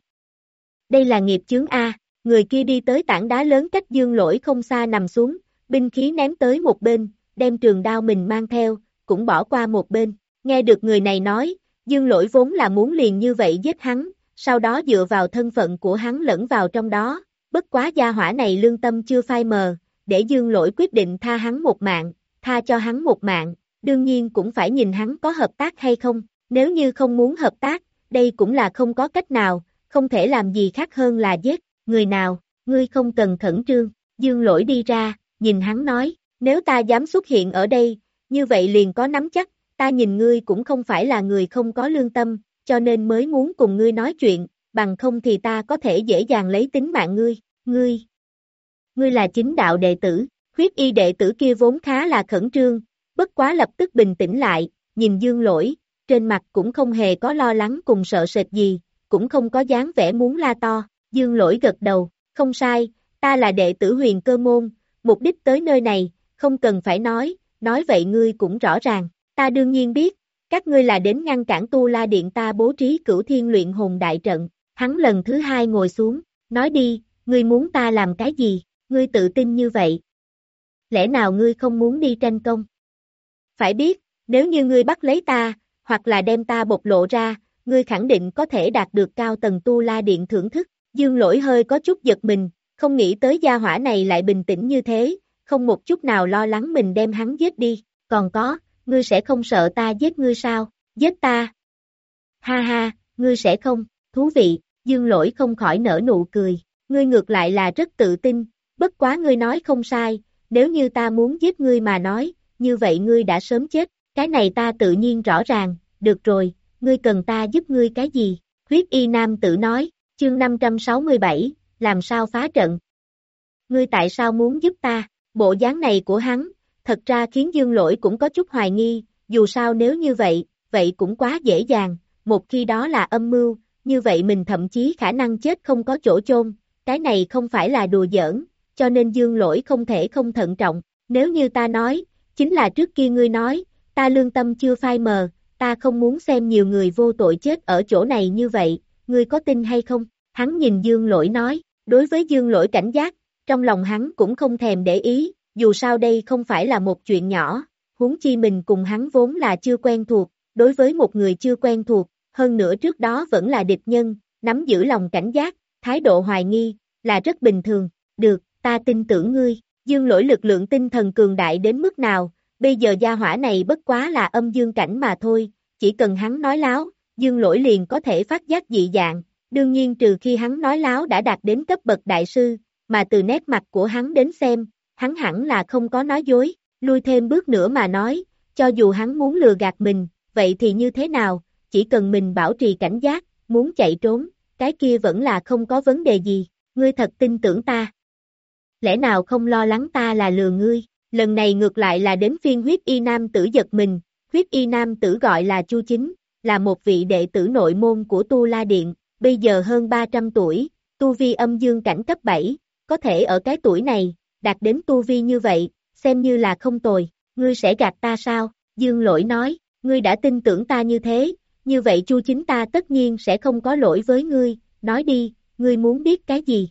Đây là nghiệp chướng A, người kia đi tới tảng đá lớn cách dương lỗi không xa nằm xuống, binh khí ném tới một bên, đem trường đao mình mang theo, cũng bỏ qua một bên. Nghe được người này nói, dương lỗi vốn là muốn liền như vậy giết hắn, sau đó dựa vào thân phận của hắn lẫn vào trong đó, bất quá gia hỏa này lương tâm chưa phai mờ, để dương lỗi quyết định tha hắn một mạng, tha cho hắn một mạng, đương nhiên cũng phải nhìn hắn có hợp tác hay không, nếu như không muốn hợp tác, đây cũng là không có cách nào, không thể làm gì khác hơn là giết, người nào, ngươi không cần khẩn trương, dương lỗi đi ra, nhìn hắn nói, nếu ta dám xuất hiện ở đây, như vậy liền có nắm chắc, ta nhìn ngươi cũng không phải là người không có lương tâm, cho nên mới muốn cùng ngươi nói chuyện, bằng không thì ta có thể dễ dàng lấy tính mạng ngươi, ngươi. Ngươi là chính đạo đệ tử, huyết y đệ tử kia vốn khá là khẩn trương, bất quá lập tức bình tĩnh lại, nhìn dương lỗi, trên mặt cũng không hề có lo lắng cùng sợ sệt gì, cũng không có dáng vẻ muốn la to, dương lỗi gật đầu, không sai, ta là đệ tử huyền cơ môn, mục đích tới nơi này, không cần phải nói, nói vậy ngươi cũng rõ ràng, ta đương nhiên biết, các ngươi là đến ngăn cản tu la điện ta bố trí cửu thiên luyện hồn đại trận, hắn lần thứ hai ngồi xuống, nói đi, ngươi muốn ta làm cái gì, ngươi tự tin như vậy. Lẽ nào ngươi không muốn đi tranh công? Phải biết, nếu như ngươi bắt lấy ta, hoặc là đem ta bộc lộ ra, ngươi khẳng định có thể đạt được cao tầng tu la điện thưởng thức. Dương lỗi hơi có chút giật mình, không nghĩ tới gia hỏa này lại bình tĩnh như thế, không một chút nào lo lắng mình đem hắn giết đi, còn có, ngươi sẽ không sợ ta giết ngươi sao, giết ta. Ha ha, ngươi sẽ không, thú vị, dương lỗi không khỏi nở nụ cười, ngươi ngược lại là rất tự tin, bất quá ngươi nói không sai, nếu như ta muốn giết ngươi mà nói, như vậy ngươi đã sớm chết, cái này ta tự nhiên rõ ràng, được rồi, ngươi cần ta giúp ngươi cái gì? Huyết y nam tự nói, chương 567, làm sao phá trận? Ngươi tại sao muốn giúp ta? Bộ dáng này của hắn, thật ra khiến dương lỗi cũng có chút hoài nghi, dù sao nếu như vậy, vậy cũng quá dễ dàng, một khi đó là âm mưu, như vậy mình thậm chí khả năng chết không có chỗ chôn, cái này không phải là đùa giỡn, cho nên dương lỗi không thể không thận trọng, nếu như ta nói, chính là trước kia ngươi nói, ta lương tâm chưa phai mờ, ta không muốn xem nhiều người vô tội chết ở chỗ này như vậy, ngươi có tin hay không? Hắn nhìn Dương Lỗi nói, đối với Dương Lỗi cảnh giác, trong lòng hắn cũng không thèm để ý, dù sao đây không phải là một chuyện nhỏ, huống chi mình cùng hắn vốn là chưa quen thuộc, đối với một người chưa quen thuộc, hơn nữa trước đó vẫn là địch nhân, nắm giữ lòng cảnh giác, thái độ hoài nghi, là rất bình thường, được, ta tin tưởng ngươi, dương lỗi lực lượng tinh thần cường đại đến mức nào, bây giờ gia hỏa này bất quá là âm dương cảnh mà thôi, chỉ cần hắn nói láo, dương lỗi liền có thể phát giác dị dạng, đương nhiên trừ khi hắn nói láo đã đạt đến cấp bậc đại sư, mà từ nét mặt của hắn đến xem, hắn hẳn là không có nói dối, lui thêm bước nữa mà nói, cho dù hắn muốn lừa gạt mình, vậy thì như thế nào, chỉ cần mình bảo trì cảnh giác, muốn chạy trốn, cái kia vẫn là không có vấn đề gì, ngươi thật tin tưởng ta. Lẽ nào không lo lắng ta là lừa ngươi, lần này ngược lại là đến phiên huyết y nam tử giật mình, huyết y nam tử gọi là Chu Chính, là một vị đệ tử nội môn của Tu La Điện, bây giờ hơn 300 tuổi, tu vi âm dương cảnh cấp 7, có thể ở cái tuổi này, đạt đến tu vi như vậy, xem như là không tồi, ngươi sẽ gạt ta sao? Dương lỗi nói, ngươi đã tin tưởng ta như thế, như vậy chu chính ta tất nhiên sẽ không có lỗi với ngươi, nói đi, ngươi muốn biết cái gì?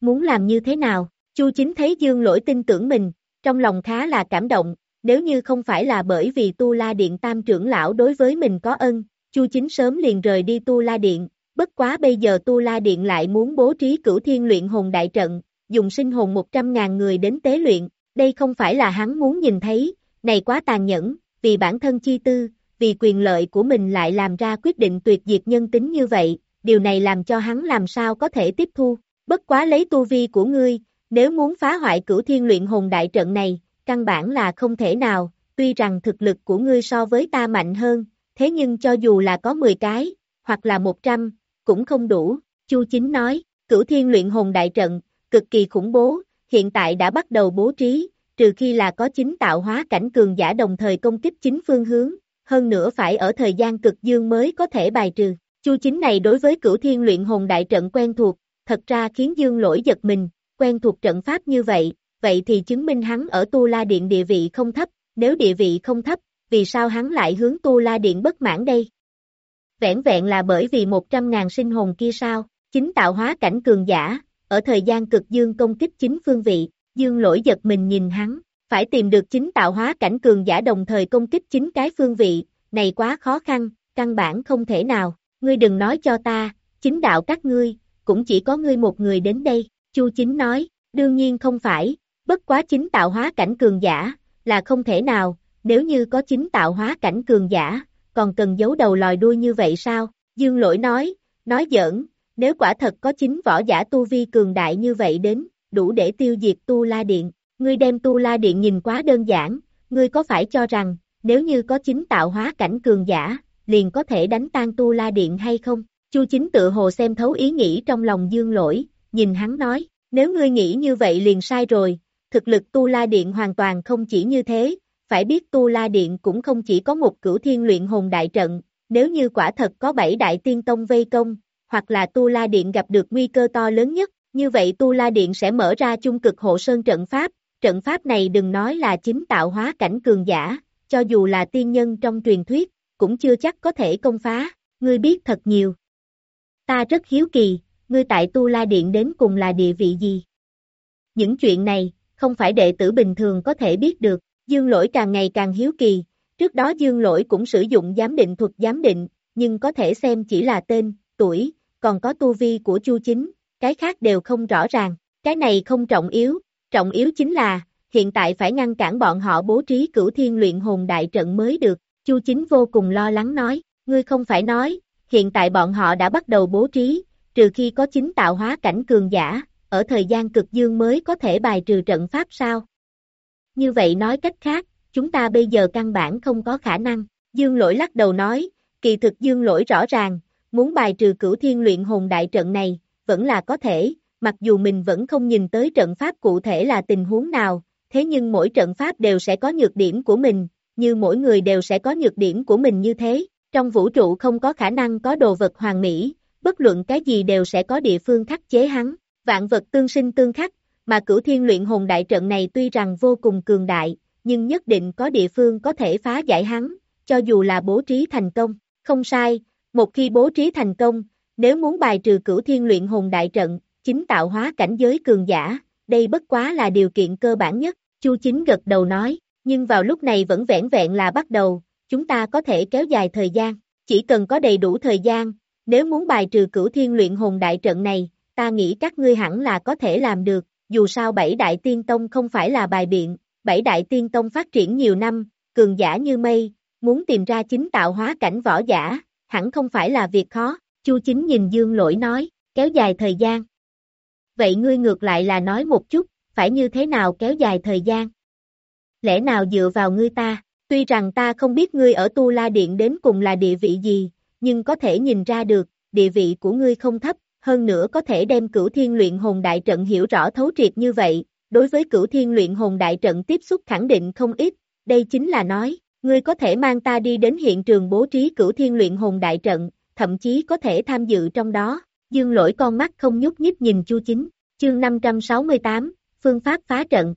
Muốn làm như thế nào? Chu chính thấy dương lỗi tin tưởng mình, trong lòng khá là cảm động, nếu như không phải là bởi vì Tu La Điện tam trưởng lão đối với mình có ân, Chu chính sớm liền rời đi Tu La Điện, bất quá bây giờ Tu La Điện lại muốn bố trí cửu thiên luyện hồn đại trận, dùng sinh hồn 100.000 người đến tế luyện, đây không phải là hắn muốn nhìn thấy, này quá tàn nhẫn, vì bản thân chi tư, vì quyền lợi của mình lại làm ra quyết định tuyệt diệt nhân tính như vậy, điều này làm cho hắn làm sao có thể tiếp thu, bất quá lấy tu vi của ngươi, nếu muốn phá hoại cửu thiên luyện hồn đại trận này, căn bản là không thể nào, tuy rằng thực lực của ngươi so với ta mạnh hơn, thế nhưng cho dù là có 10 cái, hoặc là 100, cũng không đủ, Chu Chính nói, cửu thiên luyện hồn đại trận, cực kỳ khủng bố, hiện tại đã bắt đầu bố trí, trừ khi là có chính tạo hóa cảnh cường giả đồng thời công kích chính phương hướng, hơn nữa phải ở thời gian cực dương mới có thể bài trừ. Chu chính này đối với cửu thiên luyện hồn đại trận quen thuộc, thật ra khiến dương lỗi giật mình, quen thuộc trận pháp như vậy, vậy thì chứng minh hắn ở Tu La Điện địa vị không thấp, nếu địa vị không thấp, vì sao hắn lại hướng Tu La Điện bất mãn đây? Vẹn vẹn là bởi vì 100.000 sinh hồn kia sao, chính tạo hóa cảnh cường giả, ở thời gian cực dương công kích chính phương vị, dương lỗi giật mình nhìn hắn, phải tìm được chính tạo hóa cảnh cường giả đồng thời công kích chính cái phương vị, này quá khó khăn, căn bản không thể nào, ngươi đừng nói cho ta, chính đạo các ngươi, cũng chỉ có ngươi một người đến đây, Chu Chính nói, đương nhiên không phải, bất quá chính tạo hóa cảnh cường giả, là không thể nào, nếu như có chính tạo hóa cảnh cường giả, còn cần giấu đầu lòi đuôi như vậy sao? Dương lỗi nói, nói giỡn, nếu quả thật có chính võ giả tu vi cường đại như vậy đến, đủ để tiêu diệt tu la điện, ngươi đem tu la điện nhìn quá đơn giản, ngươi có phải cho rằng, nếu như có chính tạo hóa cảnh cường giả, liền có thể đánh tan tu la điện hay không? Chu chính tự hồ xem thấu ý nghĩ trong lòng dương lỗi, nhìn hắn nói, nếu ngươi nghĩ như vậy liền sai rồi, thực lực tu la điện hoàn toàn không chỉ như thế, phải biết tu la điện cũng không chỉ có một cửu thiên luyện hồn đại trận, nếu như quả thật có bảy đại tiên tông vây công, hoặc là tu la điện gặp được nguy cơ to lớn nhất, như vậy tu la điện sẽ mở ra chung cực hộ sơn trận pháp, trận pháp này đừng nói là chính tạo hóa cảnh cường giả, cho dù là tiên nhân trong truyền thuyết, cũng chưa chắc có thể công phá, ngươi biết thật nhiều. Ta rất hiếu kỳ, ngươi tại Tu La Điện đến cùng là địa vị gì? Những chuyện này, không phải đệ tử bình thường có thể biết được, dương lỗi càng ngày càng hiếu kỳ, trước đó dương lỗi cũng sử dụng giám định thuật giám định, nhưng có thể xem chỉ là tên, tuổi, còn có tu vi của Chu Chính, cái khác đều không rõ ràng, cái này không trọng yếu, trọng yếu chính là, hiện tại phải ngăn cản bọn họ bố trí cửu thiên luyện hồn đại trận mới được, Chu Chính vô cùng lo lắng nói, ngươi không phải nói, hiện tại bọn họ đã bắt đầu bố trí, trừ khi có chính tạo hóa cảnh cường giả, ở thời gian cực dương mới có thể bài trừ trận pháp sao? Như vậy nói cách khác, chúng ta bây giờ căn bản không có khả năng, dương lỗi lắc đầu nói, kỳ thực dương lỗi rõ ràng, muốn bài trừ cửu thiên luyện hồn đại trận này, vẫn là có thể, mặc dù mình vẫn không nhìn tới trận pháp cụ thể là tình huống nào, thế nhưng mỗi trận pháp đều sẽ có nhược điểm của mình, như mỗi người đều sẽ có nhược điểm của mình như thế, trong vũ trụ không có khả năng có đồ vật hoàn mỹ, bất luận cái gì đều sẽ có địa phương khắc chế hắn, vạn vật tương sinh tương khắc, mà cửu thiên luyện hồn đại trận này tuy rằng vô cùng cường đại, nhưng nhất định có địa phương có thể phá giải hắn, cho dù là bố trí thành công, không sai, một khi bố trí thành công, nếu muốn bài trừ cửu thiên luyện hồn đại trận, chính tạo hóa cảnh giới cường giả, đây bất quá là điều kiện cơ bản nhất, Chu Chính gật đầu nói, nhưng vào lúc này vẫn vẹn vẹn là bắt đầu, chúng ta có thể kéo dài thời gian, chỉ cần có đầy đủ thời gian, nếu muốn bài trừ cửu thiên luyện hồn đại trận này, ta nghĩ các ngươi hẳn là có thể làm được, dù sao bảy đại tiên tông không phải là bài biện, bảy đại tiên tông phát triển nhiều năm, cường giả như mây, muốn tìm ra chính tạo hóa cảnh võ giả, hẳn không phải là việc khó, Chu Chính nhìn Dương Lỗi nói, kéo dài thời gian. Vậy ngươi ngược lại là nói một chút, phải như thế nào kéo dài thời gian? Lẽ nào dựa vào ngươi ta, tuy rằng ta không biết ngươi ở Tu La Điện đến cùng là địa vị gì, nhưng có thể nhìn ra được, địa vị của ngươi không thấp, hơn nữa có thể đem cửu thiên luyện hồn đại trận hiểu rõ thấu triệt như vậy, đối với cửu thiên luyện hồn đại trận tiếp xúc khẳng định không ít, đây chính là nói, ngươi có thể mang ta đi đến hiện trường bố trí cửu thiên luyện hồn đại trận, thậm chí có thể tham dự trong đó, dương lỗi con mắt không nhúc nhích nhìn chu chính, chương 568, phương pháp phá trận.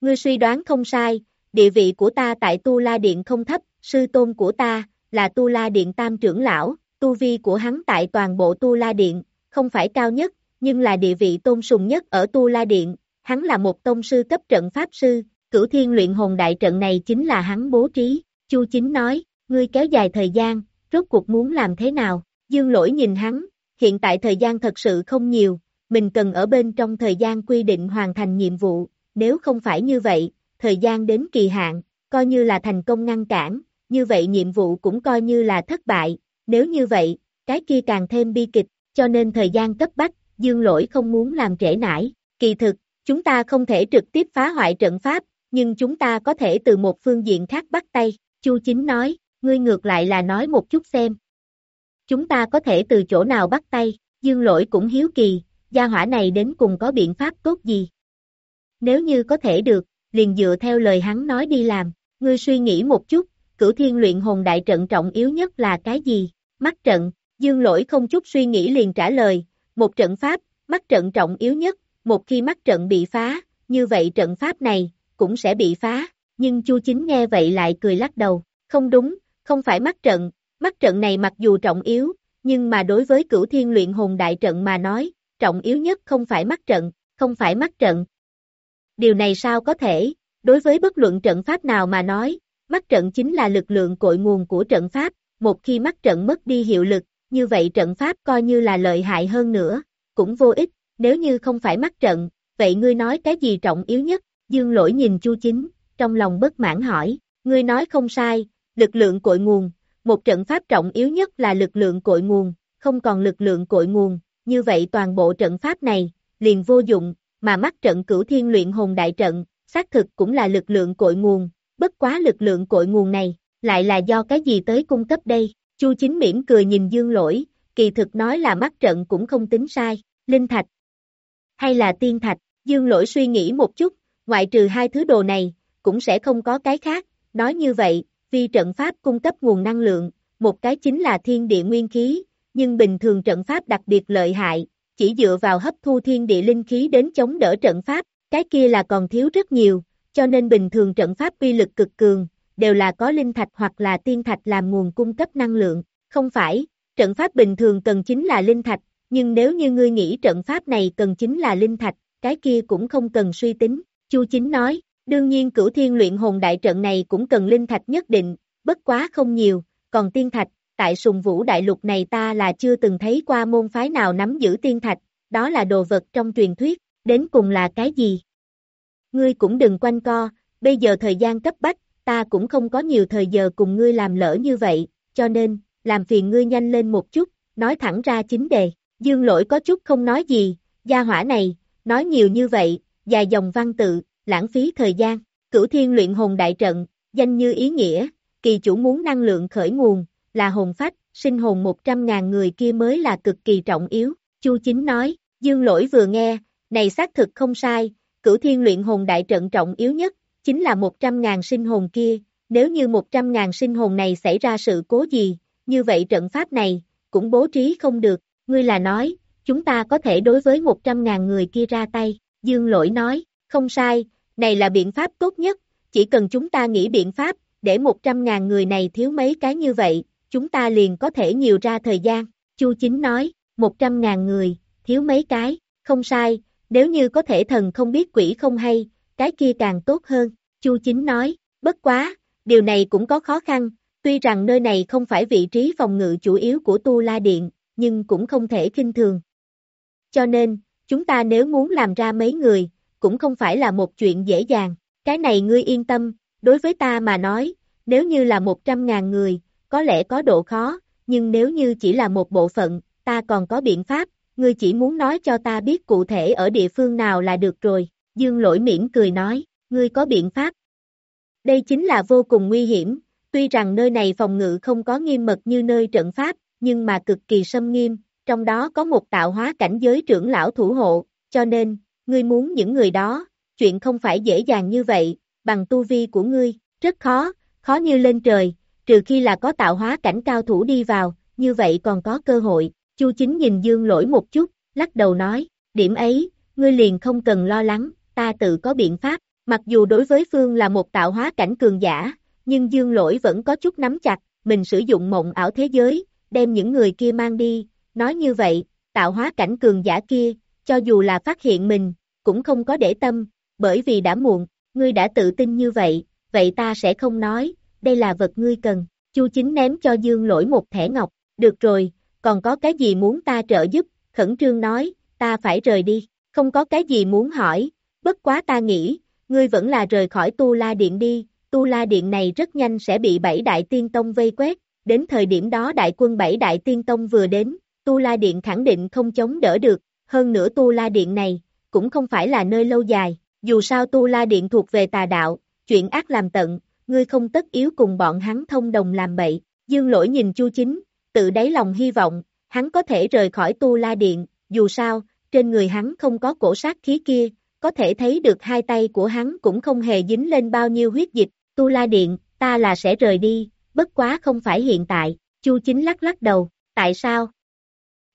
Ngươi suy đoán không sai, địa vị của ta tại Tu La Điện không thấp, sư tôn của ta, là Tu La Điện Tam trưởng lão, tu vi của hắn tại toàn bộ Tu La Điện, không phải cao nhất, nhưng là địa vị tôn sùng nhất ở Tu La Điện, hắn là một tông sư cấp trận pháp sư, cửu thiên luyện hồn đại trận này chính là hắn bố trí, Chu Chính nói, ngươi kéo dài thời gian, rốt cuộc muốn làm thế nào, dương lỗi nhìn hắn, hiện tại thời gian thật sự không nhiều, mình cần ở bên trong thời gian quy định hoàn thành nhiệm vụ, nếu không phải như vậy, thời gian đến kỳ hạn, coi như là thành công ngăn cản, như vậy nhiệm vụ cũng coi như là thất bại, nếu như vậy, cái kia càng thêm bi kịch, cho nên thời gian cấp bách, dương lỗi không muốn làm trễ nải, kỳ thực, chúng ta không thể trực tiếp phá hoại trận pháp, nhưng chúng ta có thể từ một phương diện khác bắt tay, Chu Chính nói, ngươi ngược lại là nói một chút xem. Chúng ta có thể từ chỗ nào bắt tay, dương lỗi cũng hiếu kỳ, gia hỏa này đến cùng có biện pháp tốt gì. Nếu như có thể được, liền dựa theo lời hắn nói đi làm, ngươi suy nghĩ một chút, cửu thiên luyện hồn đại trận trọng yếu nhất là cái gì? Mắt trận, dương lỗi không chút suy nghĩ liền trả lời, một trận pháp, mắt trận trọng yếu nhất, một khi mắt trận bị phá, như vậy trận pháp này, cũng sẽ bị phá, nhưng Chu Chính nghe vậy lại cười lắc đầu, không đúng, không phải mắt trận, mắt trận này mặc dù trọng yếu, nhưng mà đối với cửu thiên luyện hồn đại trận mà nói, trọng yếu nhất không phải mắt trận, không phải mắt trận. Điều này sao có thể, đối với bất luận trận pháp nào mà nói, mắt trận chính là lực lượng cội nguồn của trận pháp, một khi mắt trận mất đi hiệu lực, như vậy trận pháp coi như là lợi hại hơn nữa, cũng vô ích, nếu như không phải mắt trận, vậy ngươi nói cái gì trọng yếu nhất, dương lỗi nhìn chu chính, trong lòng bất mãn hỏi, ngươi nói không sai, lực lượng cội nguồn, một trận pháp trọng yếu nhất là lực lượng cội nguồn, không còn lực lượng cội nguồn, như vậy toàn bộ trận pháp này, liền vô dụng, mà mắt trận cửu thiên luyện hồn đại trận, xác thực cũng là lực lượng cội nguồn, bất quá lực lượng cội nguồn này, lại là do cái gì tới cung cấp đây, Chu Chính mỉm cười nhìn Dương Lỗi, kỳ thực nói là mắt trận cũng không tính sai, linh thạch, hay là tiên thạch, Dương Lỗi suy nghĩ một chút, ngoại trừ hai thứ đồ này, cũng sẽ không có cái khác, nói như vậy, vì trận pháp cung cấp nguồn năng lượng, một cái chính là thiên địa nguyên khí, nhưng bình thường trận pháp đặc biệt lợi hại, chỉ dựa vào hấp thu thiên địa linh khí đến chống đỡ trận pháp, cái kia là còn thiếu rất nhiều, cho nên bình thường trận pháp uy lực cực cường, đều là có linh thạch hoặc là tiên thạch làm nguồn cung cấp năng lượng, không phải, trận pháp bình thường cần chính là linh thạch, nhưng nếu như ngươi nghĩ trận pháp này cần chính là linh thạch, cái kia cũng không cần suy tính, Chu Chính nói, đương nhiên cửu thiên luyện hồn đại trận này cũng cần linh thạch nhất định, bất quá không nhiều, còn tiên thạch, tại sùng vũ đại lục này ta là chưa từng thấy qua môn phái nào nắm giữ tiên thạch, đó là đồ vật trong truyền thuyết, đến cùng là cái gì? Ngươi cũng đừng quanh co, bây giờ thời gian cấp bách, ta cũng không có nhiều thời giờ cùng ngươi làm lỡ như vậy, cho nên, làm phiền ngươi nhanh lên một chút, nói thẳng ra chính đề. Dương lỗi có chút không nói gì, gia hỏa này, nói nhiều như vậy, dài dòng văn tự, lãng phí thời gian, cửu thiên luyện hồn đại trận, danh như ý nghĩa, kỳ chủ muốn năng lượng khởi nguồn, là hồn phách, sinh hồn 100.000 người kia mới là cực kỳ trọng yếu, Chu Chính nói, dương lỗi vừa nghe, này xác thực không sai, cửu thiên luyện hồn đại trận trọng yếu nhất, chính là 100.000 sinh hồn kia, nếu như 100.000 sinh hồn này xảy ra sự cố gì, như vậy trận pháp này, cũng bố trí không được, ngươi là nói, chúng ta có thể đối với 100.000 người kia ra tay, dương lỗi nói, không sai, này là biện pháp tốt nhất, chỉ cần chúng ta nghĩ biện pháp, để 100.000 người này thiếu mấy cái như vậy, chúng ta liền có thể nhiều ra thời gian, Chu Chính nói, 100.000 người, thiếu mấy cái, không sai, nếu như có thể thần không biết quỷ không hay, cái kia càng tốt hơn, Chu Chính nói, bất quá, điều này cũng có khó khăn, tuy rằng nơi này không phải vị trí phòng ngự chủ yếu của Tu La Điện, nhưng cũng không thể kinh thường. Cho nên, chúng ta nếu muốn làm ra mấy người, cũng không phải là một chuyện dễ dàng, cái này ngươi yên tâm, đối với ta mà nói, nếu như là 100.000 người, có lẽ có độ khó, nhưng nếu như chỉ là một bộ phận, ta còn có biện pháp, ngươi chỉ muốn nói cho ta biết cụ thể ở địa phương nào là được rồi, dương lỗi mỉm cười nói, ngươi có biện pháp. Đây chính là vô cùng nguy hiểm, tuy rằng nơi này phòng ngự không có nghiêm mật như nơi trận pháp, nhưng mà cực kỳ xâm nghiêm, trong đó có một tạo hóa cảnh giới trưởng lão thủ hộ, cho nên, ngươi muốn những người đó, chuyện không phải dễ dàng như vậy, bằng tu vi của ngươi, rất khó, khó như lên trời, trừ khi là có tạo hóa cảnh cao thủ đi vào, như vậy còn có cơ hội, Chu Chính nhìn Dương Lỗi một chút, lắc đầu nói, điểm ấy, ngươi liền không cần lo lắng, ta tự có biện pháp, mặc dù đối với Phương là một tạo hóa cảnh cường giả, nhưng Dương Lỗi vẫn có chút nắm chặt, mình sử dụng mộng ảo thế giới, đem những người kia mang đi, nói như vậy, tạo hóa cảnh cường giả kia, cho dù là phát hiện mình, cũng không có để tâm, bởi vì đã muộn, ngươi đã tự tin như vậy, vậy ta sẽ không nói, đây là vật ngươi cần. Chu chính ném cho Dương lỗi một thẻ ngọc, được rồi, còn có cái gì muốn ta trợ giúp, khẩn trương nói, ta phải rời đi, không có cái gì muốn hỏi, bất quá ta nghĩ, ngươi vẫn là rời khỏi Tu La Điện đi, Tu La Điện này rất nhanh sẽ bị bảy đại tiên tông vây quét, đến thời điểm đó đại quân bảy đại tiên tông vừa đến, Tu La Điện khẳng định không chống đỡ được, hơn nữa Tu La Điện này, cũng không phải là nơi lâu dài, dù sao Tu La Điện thuộc về tà đạo, chuyện ác làm tận, ngươi không tất yếu cùng bọn hắn thông đồng làm bậy, dương lỗi nhìn Chu Chính, tự đáy lòng hy vọng, hắn có thể rời khỏi Tu La Điện, dù sao, trên người hắn không có cổ sát khí kia, có thể thấy được hai tay của hắn cũng không hề dính lên bao nhiêu huyết dịch, Tu La Điện, ta là sẽ rời đi, bất quá không phải hiện tại, Chu Chính lắc lắc đầu, tại sao?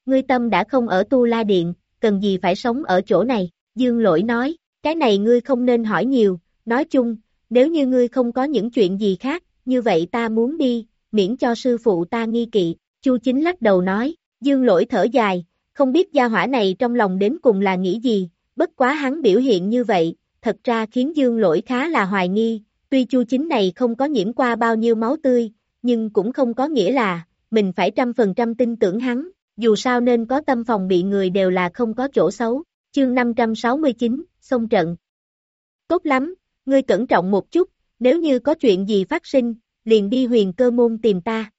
Ngươi tâm đã không ở Tu La Điện, cần gì phải sống ở chỗ này, Dương Lỗi nói, cái này ngươi không nên hỏi nhiều, nói chung, nếu như ngươi không có những chuyện gì khác, như vậy ta muốn đi, miễn cho sư phụ ta nghi kỵ, Chu Chính lắc đầu nói, Dương Lỗi thở dài, không biết gia hỏa này trong lòng đến cùng là nghĩ gì, bất quá hắn biểu hiện như vậy, thật ra khiến Dương Lỗi khá là hoài nghi, tuy Chu Chính này không có nhiễm qua bao nhiêu máu tươi, nhưng cũng không có nghĩa là, mình phải trăm phần trăm tin tưởng hắn, dù sao nên có tâm phòng bị người đều là không có chỗ xấu. Chương 569, sông trận. Tốt lắm, ngươi cẩn trọng một chút, nếu như có chuyện gì phát sinh, liền đi huyền cơ môn tìm ta.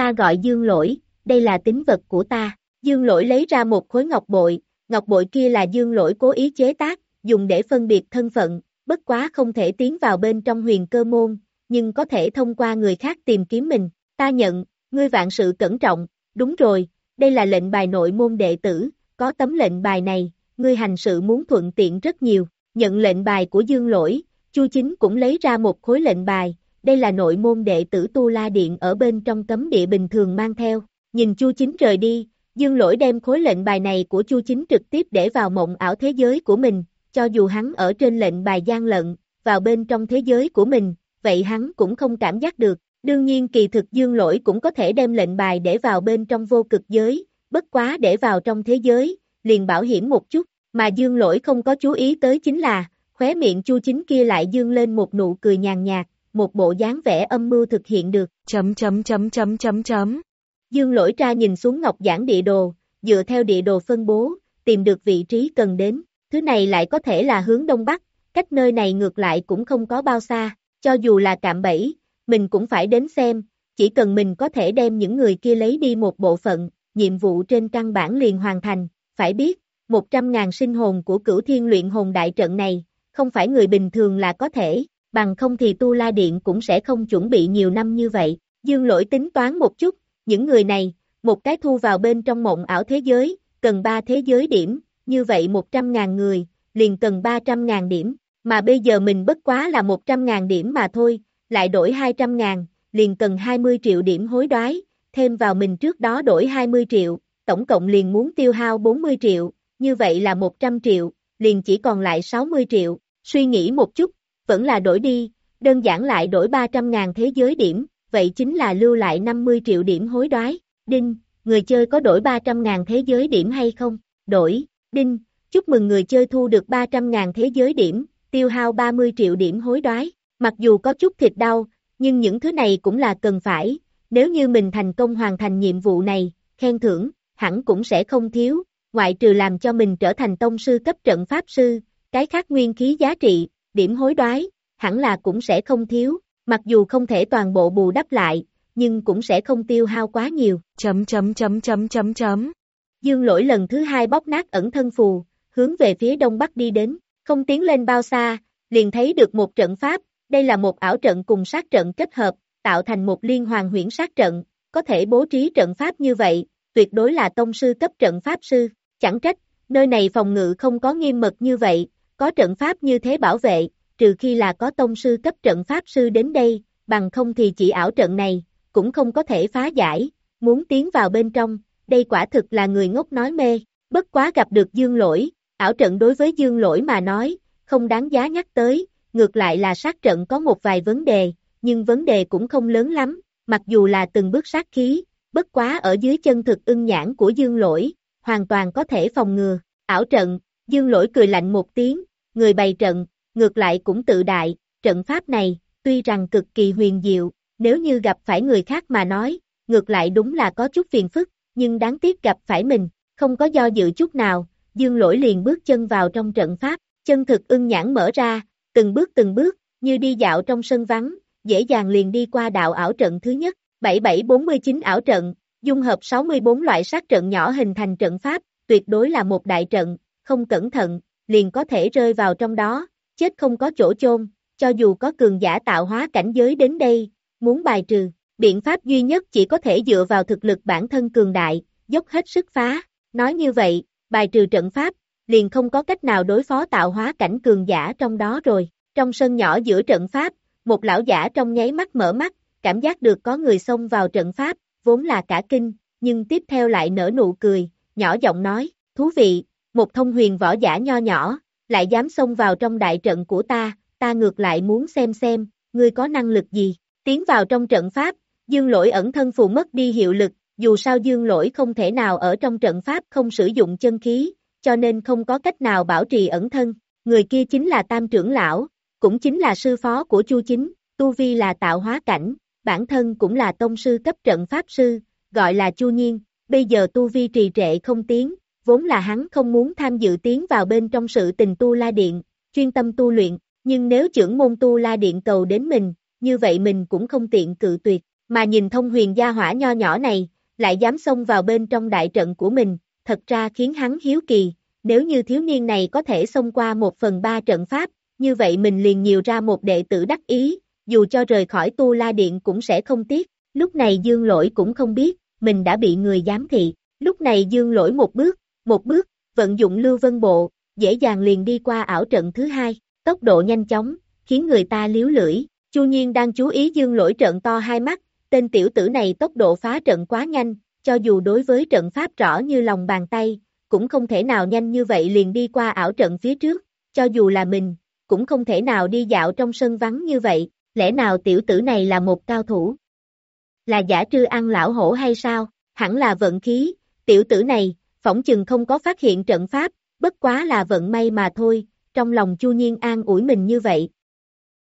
Ta gọi dương lỗi, đây là tính vật của ta. Dương lỗi lấy ra một khối ngọc bội, ngọc bội kia là dương lỗi cố ý chế tác, dùng để phân biệt thân phận, bất quá không thể tiến vào bên trong huyền cơ môn, nhưng có thể thông qua người khác tìm kiếm mình. Ta nhận, ngươi vạn sự cẩn trọng, đúng rồi, đây là lệnh bài nội môn đệ tử, có tấm lệnh bài này, ngươi hành sự muốn thuận tiện rất nhiều. Nhận lệnh bài của Dương Lỗi, Chu Chính cũng lấy ra một khối lệnh bài, đây là nội môn đệ tử Tu La Điện ở bên trong cấm địa bình thường mang theo. Nhìn Chu Chính rời đi, Dương Lỗi đem khối lệnh bài này của Chu Chính trực tiếp để vào mộng ảo thế giới của mình, cho dù hắn ở trên lệnh bài gian lận, vào bên trong thế giới của mình, vậy hắn cũng không cảm giác được. Đương nhiên kỳ thực Dương Lỗi cũng có thể đem lệnh bài để vào bên trong vô cực giới, bất quá để vào trong thế giới, liền bảo hiểm một chút, mà Dương Lỗi không có chú ý tới chính là, khóe miệng Chu Chính kia lại dương lên một nụ cười nhàn nhạt, một bộ dáng vẻ âm mưu thực hiện được.
Chấm chấm chấm chấm chấm chấm.
Dương lỗi ra nhìn xuống ngọc giảng địa đồ, dựa theo địa đồ phân bố, tìm được vị trí cần đến. Thứ này lại có thể là hướng đông bắc, cách nơi này ngược lại cũng không có bao xa, cho dù là cạm bẫy, mình cũng phải đến xem, chỉ cần mình có thể đem những người kia lấy đi một bộ phận, nhiệm vụ trên căn bản liền hoàn thành, phải biết, 100.000 sinh hồn của cửu thiên luyện hồn đại trận này, không phải người bình thường là có thể, bằng không thì Tu La Điện cũng sẽ không chuẩn bị nhiều năm như vậy. Dương lỗi tính toán một chút, những người này, một cái thu vào bên trong mộng ảo thế giới, cần 3 thế giới điểm, như vậy 100.000 người, liền cần 300.000 điểm, mà bây giờ mình bất quá là 100.000 điểm mà thôi, lại đổi 200.000, liền cần 20 triệu điểm hối đoái, thêm vào mình trước đó đổi 20 triệu, tổng cộng liền muốn tiêu hao 40 triệu, như vậy là 100 triệu, liền chỉ còn lại 60 triệu, suy nghĩ một chút, vẫn là đổi đi, đơn giản lại đổi 300.000 thế giới điểm, vậy chính là lưu lại 50 triệu điểm hối đoái. Đinh, người chơi có đổi 300.000 thế giới điểm hay không? Đổi, đinh, chúc mừng người chơi thu được 300.000 thế giới điểm, tiêu hao 30 triệu điểm hối đoái. Mặc dù có chút thịt đau, nhưng những thứ này cũng là cần phải, nếu như mình thành công hoàn thành nhiệm vụ này, khen thưởng, hẳn cũng sẽ không thiếu, ngoại trừ làm cho mình trở thành tông sư cấp trận pháp sư, cái khác nguyên khí giá trị, điểm hối đoái, hẳn là cũng sẽ không thiếu, mặc dù không thể toàn bộ bù đắp lại, nhưng cũng sẽ không tiêu hao quá nhiều.
Chấm chấm chấm chấm chấm chấm.
Dương lỗi lần thứ hai bóc nát ẩn thân phù, hướng về phía đông bắc đi đến, không tiến lên bao xa, liền thấy được một trận pháp, đây là một ảo trận cùng sát trận kết hợp, tạo thành một liên hoàn huyễn sát trận, có thể bố trí trận pháp như vậy, tuyệt đối là tông sư cấp trận pháp sư, chẳng trách, nơi này phòng ngự không có nghiêm mật như vậy, có trận pháp như thế bảo vệ, trừ khi là có tông sư cấp trận pháp sư đến đây, bằng không thì chỉ ảo trận này, cũng không có thể phá giải, muốn tiến vào bên trong, đây quả thực là người ngốc nói mê, bất quá gặp được dương lỗi, ảo trận đối với dương lỗi mà nói, không đáng giá nhắc tới, ngược lại là sát trận có một vài vấn đề, nhưng vấn đề cũng không lớn lắm, mặc dù là từng bước sát khí, bất quá ở dưới chân thực ưng nhãn của dương lỗi, hoàn toàn có thể phòng ngừa, ảo trận, dương lỗi cười lạnh một tiếng, người bày trận, ngược lại cũng tự đại, trận pháp này, tuy rằng cực kỳ huyền diệu, nếu như gặp phải người khác mà nói, ngược lại đúng là có chút phiền phức, nhưng đáng tiếc gặp phải mình, không có do dự chút nào, dương lỗi liền bước chân vào trong trận pháp, chân thực ưng nhãn mở ra, từng bước từng bước, như đi dạo trong sân vắng, dễ dàng liền đi qua đạo ảo trận thứ nhất, 7749 ảo trận, dung hợp 64 loại sát trận nhỏ hình thành trận pháp, tuyệt đối là một đại trận, không cẩn thận, liền có thể rơi vào trong đó, chết không có chỗ chôn, cho dù có cường giả tạo hóa cảnh giới đến đây, muốn bài trừ, biện pháp duy nhất chỉ có thể dựa vào thực lực bản thân cường đại, dốc hết sức phá, nói như vậy, bài trừ trận pháp, liền không có cách nào đối phó tạo hóa cảnh cường giả trong đó rồi, trong sân nhỏ giữa trận pháp, một lão giả trong nháy mắt mở mắt, cảm giác được có người xông vào trận pháp, vốn là cả kinh, nhưng tiếp theo lại nở nụ cười, nhỏ giọng nói, thú vị, một thông huyền võ giả nho nhỏ, lại dám xông vào trong đại trận của ta, ta ngược lại muốn xem xem, ngươi có năng lực gì, tiến vào trong trận pháp, dương lỗi ẩn thân phù mất đi hiệu lực, dù sao dương lỗi không thể nào ở trong trận pháp không sử dụng chân khí, cho nên không có cách nào bảo trì ẩn thân, người kia chính là tam trưởng lão, cũng chính là sư phó của Chu Chính, Tu Vi là tạo hóa cảnh, bản thân cũng là tông sư cấp trận pháp sư, gọi là Chu Nhiên, bây giờ Tu Vi trì trệ không tiến, vốn là hắn không muốn tham dự tiến vào bên trong sự tình tu la điện, chuyên tâm tu luyện, nhưng nếu trưởng môn tu la điện cầu đến mình, như vậy mình cũng không tiện cự tuyệt, mà nhìn thông huyền gia hỏa nho nhỏ này, lại dám xông vào bên trong đại trận của mình, thật ra khiến hắn hiếu kỳ, nếu như thiếu niên này có thể xông qua một phần ba trận pháp, như vậy mình liền nhiều ra một đệ tử đắc ý, dù cho rời khỏi tu la điện cũng sẽ không tiếc, lúc này dương lỗi cũng không biết, mình đã bị người giám thị, lúc này dương lỗi một bước, một bước, vận dụng lưu vân bộ, dễ dàng liền đi qua ảo trận thứ hai, tốc độ nhanh chóng, khiến người ta liếu lưỡi, Chu Nhiên đang chú ý dương lỗi trận to hai mắt, tên tiểu tử này tốc độ phá trận quá nhanh, cho dù đối với trận pháp rõ như lòng bàn tay, cũng không thể nào nhanh như vậy liền đi qua ảo trận phía trước, cho dù là mình, cũng không thể nào đi dạo trong sân vắng như vậy, lẽ nào tiểu tử này là một cao thủ? Là giả trư ăn lão hổ hay sao? Hẳn là vận khí, tiểu tử này, phỏng chừng không có phát hiện trận pháp, bất quá là vận may mà thôi, trong lòng Chu Nhiên an ủi mình như vậy.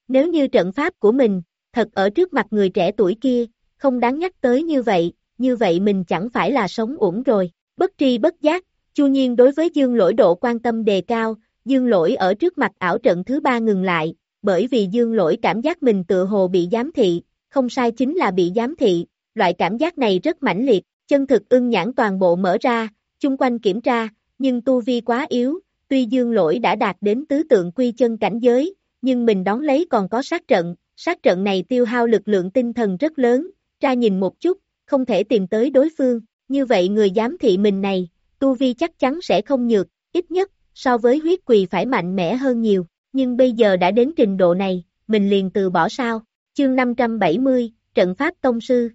Nếu như trận pháp của mình, thật ở trước mặt người trẻ tuổi kia, không đáng nhắc tới như vậy, như vậy mình chẳng phải là sống uổng rồi. Bất tri bất giác, Chu Nhiên đối với Dương Lỗi độ quan tâm đề cao, Dương Lỗi ở trước mặt ảo trận thứ ba ngừng lại, bởi vì Dương Lỗi cảm giác mình tự hồ bị giám thị, không sai chính là bị giám thị, loại cảm giác này rất mãnh liệt, chân thực ưng nhãn toàn bộ mở ra, chung quanh kiểm tra, nhưng tu vi quá yếu, tuy Dương Lỗi đã đạt đến tứ tượng quy chân cảnh giới, nhưng mình đón lấy còn có sát trận, sát trận này tiêu hao lực lượng tinh thần rất lớn, tra nhìn một chút, không thể tìm tới đối phương, như vậy người giám thị mình này, tu vi chắc chắn sẽ không nhược, ít nhất, so với huyết quỳ phải mạnh mẽ hơn nhiều, nhưng bây giờ đã đến trình độ này, mình liền từ bỏ sao, chương 570, trận pháp tông sư.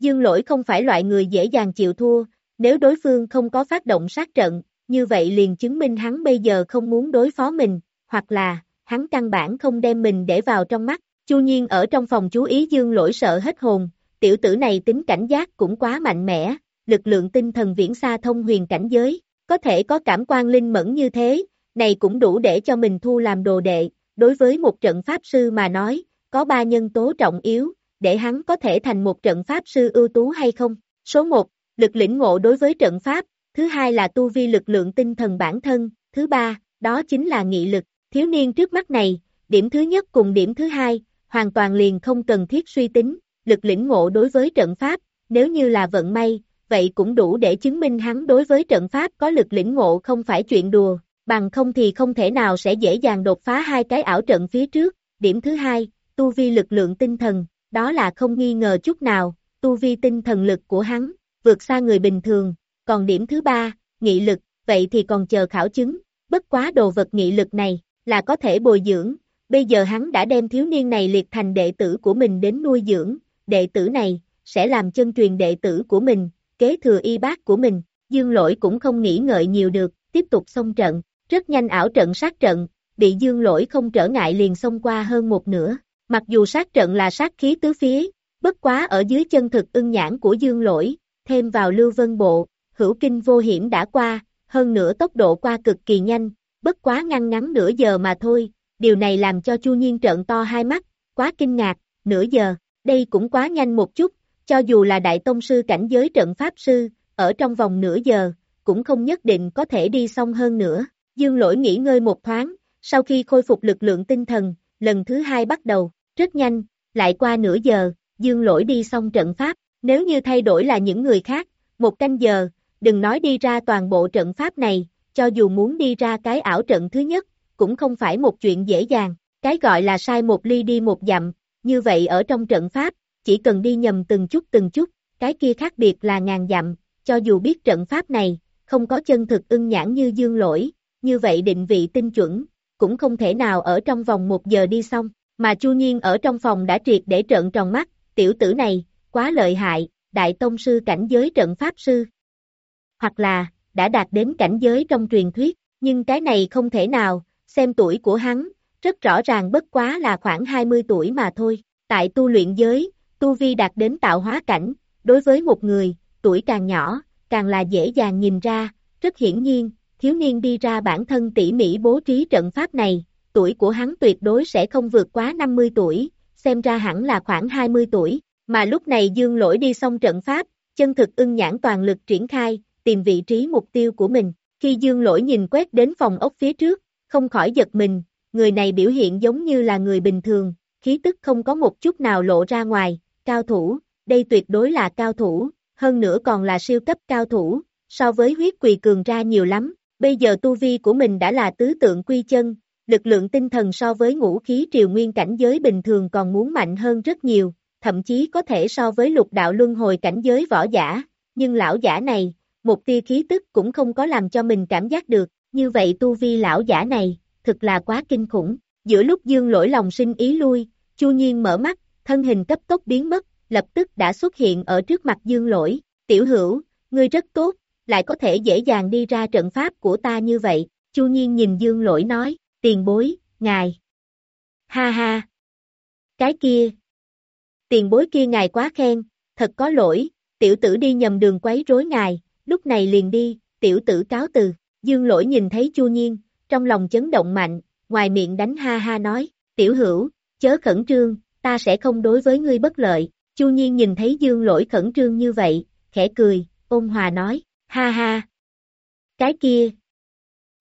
Dương lỗi không phải loại người dễ dàng chịu thua, nếu đối phương không có phát động sát trận, như vậy liền chứng minh hắn bây giờ không muốn đối phó mình, hoặc là, hắn căn bản không đem mình để vào trong mắt, Chu Nhiên ở trong phòng chú ý dương lỗi sợ hết hồn, tiểu tử này tính cảnh giác cũng quá mạnh mẽ, lực lượng tinh thần viễn xa thông huyền cảnh giới, có thể có cảm quan linh mẫn như thế, này cũng đủ để cho mình thu làm đồ đệ, đối với một trận pháp sư mà nói, có ba nhân tố trọng yếu, để hắn có thể thành một trận pháp sư ưu tú hay không. Số 1, lực lĩnh ngộ đối với trận pháp, thứ hai là tu vi lực lượng tinh thần bản thân, thứ ba, đó chính là nghị lực, thiếu niên trước mắt này, điểm thứ nhất cùng điểm thứ hai, hoàn toàn liền không cần thiết suy tính, lực lĩnh ngộ đối với trận pháp, nếu như là vận may, vậy cũng đủ để chứng minh hắn đối với trận pháp có lực lĩnh ngộ không phải chuyện đùa, bằng không thì không thể nào sẽ dễ dàng đột phá hai cái ảo trận phía trước. Điểm thứ hai, tu vi lực lượng tinh thần, đó là không nghi ngờ chút nào, tu vi tinh thần lực của hắn, vượt xa người bình thường. Còn điểm thứ ba, nghị lực, vậy thì còn chờ khảo chứng, bất quá đồ vật nghị lực này, là có thể bồi dưỡng, bây giờ hắn đã đem thiếu niên này liệt thành đệ tử của mình đến nuôi dưỡng, đệ tử này, sẽ làm chân truyền đệ tử của mình, kế thừa y bác của mình, dương lỗi cũng không nghĩ ngợi nhiều được, tiếp tục xông trận, rất nhanh ảo trận sát trận, bị dương lỗi không trở ngại liền xông qua hơn một nửa, mặc dù sát trận là sát khí tứ phía, bất quá ở dưới chân thực ưng nhãn của dương lỗi, thêm vào lưu vân bộ, hữu kinh vô hiểm đã qua, hơn nữa tốc độ qua cực kỳ nhanh, bất quá ngăn ngắn nửa giờ mà thôi, điều này làm cho Chu Nhiên trợn to hai mắt, quá kinh ngạc, nửa giờ, đây cũng quá nhanh một chút, cho dù là đại tông sư cảnh giới trận pháp sư, ở trong vòng nửa giờ, cũng không nhất định có thể đi xong hơn nữa. Dương lỗi nghỉ ngơi một thoáng, sau khi khôi phục lực lượng tinh thần, lần thứ hai bắt đầu, rất nhanh, lại qua nửa giờ, dương lỗi đi xong trận pháp, nếu như thay đổi là những người khác, một canh giờ, đừng nói đi ra toàn bộ trận pháp này, cho dù muốn đi ra cái ảo trận thứ nhất, cũng không phải một chuyện dễ dàng, cái gọi là sai một ly đi một dặm, như vậy ở trong trận pháp, chỉ cần đi nhầm từng chút từng chút, cái kia khác biệt là ngàn dặm, cho dù biết trận pháp này, không có chân thực ưng nhãn như dương lỗi, như vậy định vị tinh chuẩn, cũng không thể nào ở trong vòng một giờ đi xong, mà Chu Nhiên ở trong phòng đã triệt để trợn tròn mắt, tiểu tử này, quá lợi hại, đại tông sư cảnh giới trận pháp sư. Hoặc là, đã đạt đến cảnh giới trong truyền thuyết, nhưng cái này không thể nào, xem tuổi của hắn, rất rõ ràng bất quá là khoảng 20 tuổi mà thôi. Tại tu luyện giới, tu vi đạt đến tạo hóa cảnh, đối với một người, tuổi càng nhỏ, càng là dễ dàng nhìn ra, rất hiển nhiên, thiếu niên đi ra bản thân tỉ mỉ bố trí trận pháp này, tuổi của hắn tuyệt đối sẽ không vượt quá 50 tuổi, xem ra hẳn là khoảng 20 tuổi, mà lúc này dương lỗi đi xong trận pháp, chân thực ưng nhãn toàn lực triển khai, tìm vị trí mục tiêu của mình, khi dương lỗi nhìn quét đến phòng ốc phía trước, không khỏi giật mình, người này biểu hiện giống như là người bình thường, khí tức không có một chút nào lộ ra ngoài, cao thủ, đây tuyệt đối là cao thủ, hơn nữa còn là siêu cấp cao thủ, so với huyết quỳ cường ra nhiều lắm, bây giờ tu vi của mình đã là tứ tượng quy chân, lực lượng tinh thần so với ngũ khí triều nguyên cảnh giới bình thường còn muốn mạnh hơn rất nhiều, thậm chí có thể so với lục đạo luân hồi cảnh giới võ giả, nhưng lão giả này, một tia khí tức cũng không có làm cho mình cảm giác được, như vậy tu vi lão giả này, thực là quá kinh khủng. Giữa lúc dương lỗi lòng sinh ý lui, chu nhiên mở mắt, thân hình cấp tốc biến mất, lập tức đã xuất hiện ở trước mặt dương lỗi, tiểu hữu, ngươi rất tốt, lại có thể dễ dàng đi ra trận pháp của ta như vậy, chu nhiên nhìn dương lỗi nói, tiền bối, ngài. Ha ha. Cái kia. Tiền bối kia ngài quá khen, thật có lỗi, tiểu tử đi nhầm đường quấy rối ngài, lúc này liền đi, tiểu tử cáo từ, dương lỗi nhìn thấy chu nhiên, trong lòng chấn động mạnh, ngoài miệng đánh ha ha nói, tiểu hữu, chớ khẩn trương, ta sẽ không đối với ngươi bất lợi, chu nhiên nhìn thấy dương lỗi khẩn trương như vậy, khẽ cười, ôn hòa nói, ha ha. Cái kia.